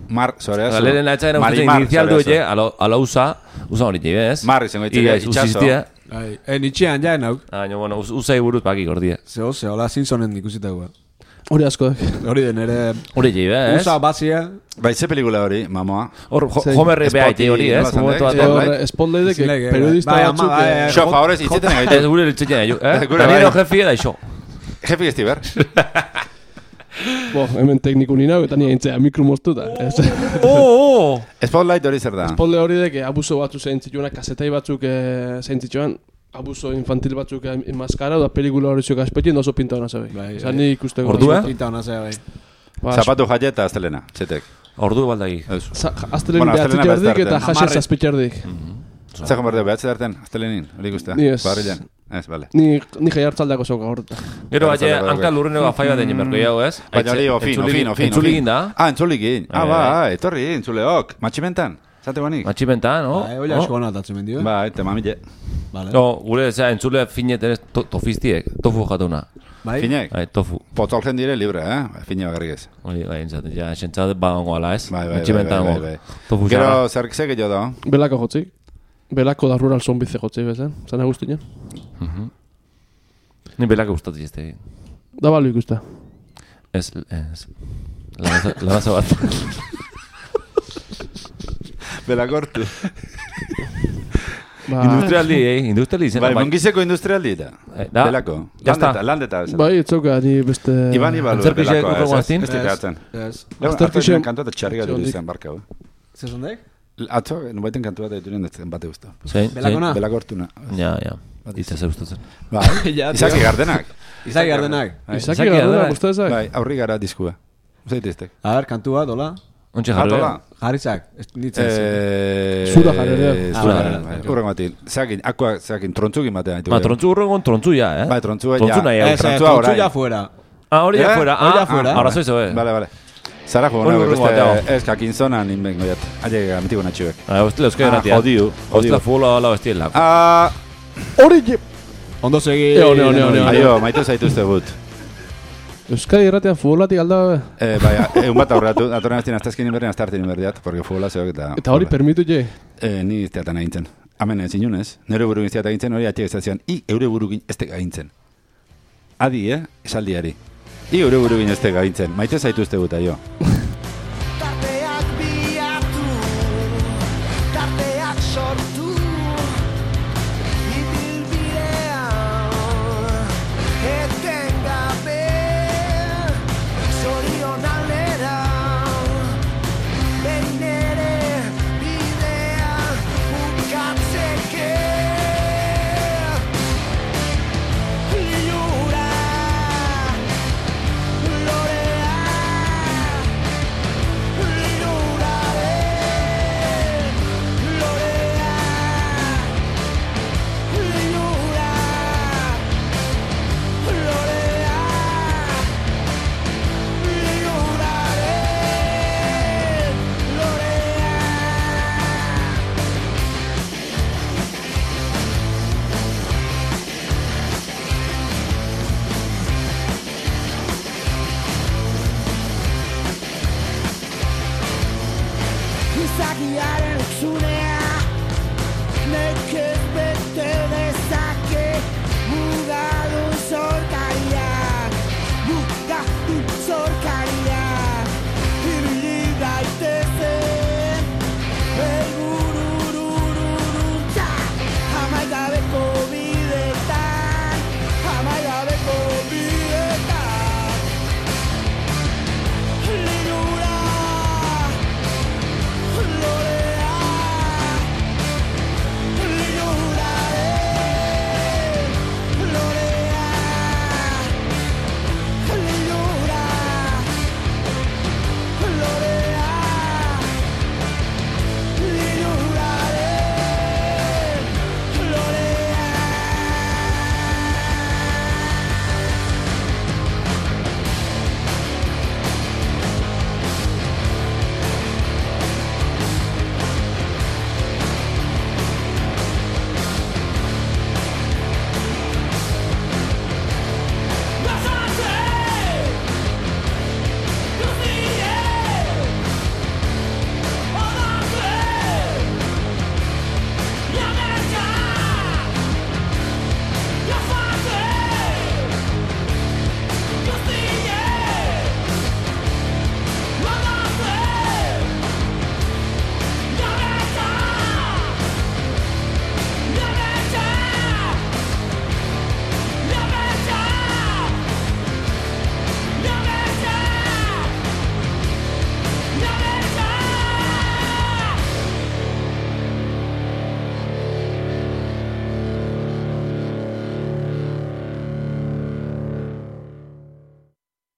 Mar, zorea zu. Lehen etxaina uste Marimar, inicial du zorea zu. je, alo, alo usa, usa hori je, ez? Mar izango itxaso. usiztia. Bai, en itxean ja nauk. Ah, no, bueno, us- usai buruz baki gordie. Zeo, zeo, hola Simpsonen ikusita gua. Hori asko. Hori den ere... Hori je, ez? Usa basia. Bai, ze pelikula hori, mamoa? Hor? Homerre beha ite hori, ez? Momentu eh? batean. Bai. Hor, Spotlightek Zilege, periodista bai, batzuk... bai, eh, bai. Xo, favorez, Ez gure litzetan egin, eh? Gure Eta nire bai. jefi da iso. Jefi gesti ber. Bo, hemen tekniku nina, eta nire intzea mikro moztuta. Ez. Oh, oh! Spotlight hori zer da? Spoiler hori dek, abuso batzuk zein zituena, kasetai batzuk eh, zein zituan, abuso infantil batzuk maskara, da pelikula hori zuek aspekin, da oso pinta hona zabe. Bai, Esan bai. ni ikusteko. Ordua? Pinta hona zea, bai. Ba, Zapatu jaia eta astelena, zetek. Ordu baldagi. Ez. Za- Aztelen Bueno, behatzi astelena jardik eta jasen zazpitxardik. Zer berde, behatze darten, astelenin, hori ikuste. Ni ez. Barrilan. Ez, bale. Ni, ni jai hartzaldako zoka horreta. Gero Baina, hanka lurreneko afai bat egin berko jau, ez? Baina hori, ofin, ofin, ofin. Entzuligin da. Ah, entzuligin. Ah, Bai, ba, bai. etorri, entzuleok. Matximentan, zate guanik. Matximentan, no? Ba, Oila asko natatzen mendio. Ba, eta mamile. Vale. No, gure, zera, entzule fineten ez to, tofiztiek, tofu jatuna. Bai? Finek, Bai, tofu. potzolgen dire libre, eh? Fine bakarrik ez. Hori, bai, entzaten, ja, esentzat bagongo ala, ez? Bai, bai, bai, bai, bai, Tofu Gero, zer ze gehiago da? Belako jotzik. Belako da rural zonbize jotzik bezen. Zana guztinen. Ni belak gustatzen ez egin. Da balu ikusta. Ez, ez. Lanaza lanaza bat. Belakortu. Ba, Industrialdi, eh? Industrialdi izena. Bai, mongizeko industrialdi da. Eh, da? Belako. Ya está. Landeta, landeta. bezala. bai, etzoka, ni beste... Iban Ibalu, Antzerkixek belakoa, ez, urrengo ez, ez txarri gatu Zeondik. izan barka, eh? Zer sondek? Atzo, nubaiten kantu bat dituren ez bate guztu. Zein, Belakona? Belakortuna. Ja, ja. Itza ze gustatzen. Bai, Ja, izaki gardenak. Izaki gardenak. Izaki Izaki gardena, gardena. gustazak? Bai, aurri gara diskua. Zaiteztek. A ber, kantu bat, hola. Ontxe jarri. Atola. Nitzen. Eh, Zura jarri ere. Ah, Zura jarri. Urrengo batin. Zeakin, akua, zeakin, trontzukin batean. Ba, trontzu urrengon trontzu ja, eh? Trontzua Trontzu ja. nahi, Eh, orain. ya fuera. Ah, hori Eh? ja fuera. Hori ja Ah, fuera. ah, ahora soy zoe. Vale, vale. Zara jo, nago, beste, batean. ez, kakin zonan inbengo jat. Aile, amitiko natxuek. Ah, hostia, euskera Ah, jodiu, jodiu. Fuola la bestia la. Ah, Hori, je- Ondo segi. Eo, neo, neo, neo. aio, maite zaituzte gut. Euskadi irratean futbolatik alda. Eh, bai, egun bat aurratu, atorren aztien aztazkin inberden aztartin inberdiat, porque fuela zeok eta... Eta hori permitu je. Eh, ni ez teatan agintzen. Hemen ez inunez, nire buru giztiat agintzen hori atxek ezazian, i eure buru gin ez teka agintzen. Adi, eh, esaldiari. I eure buru gin ez teka agintzen, maite zaituzte guta jo.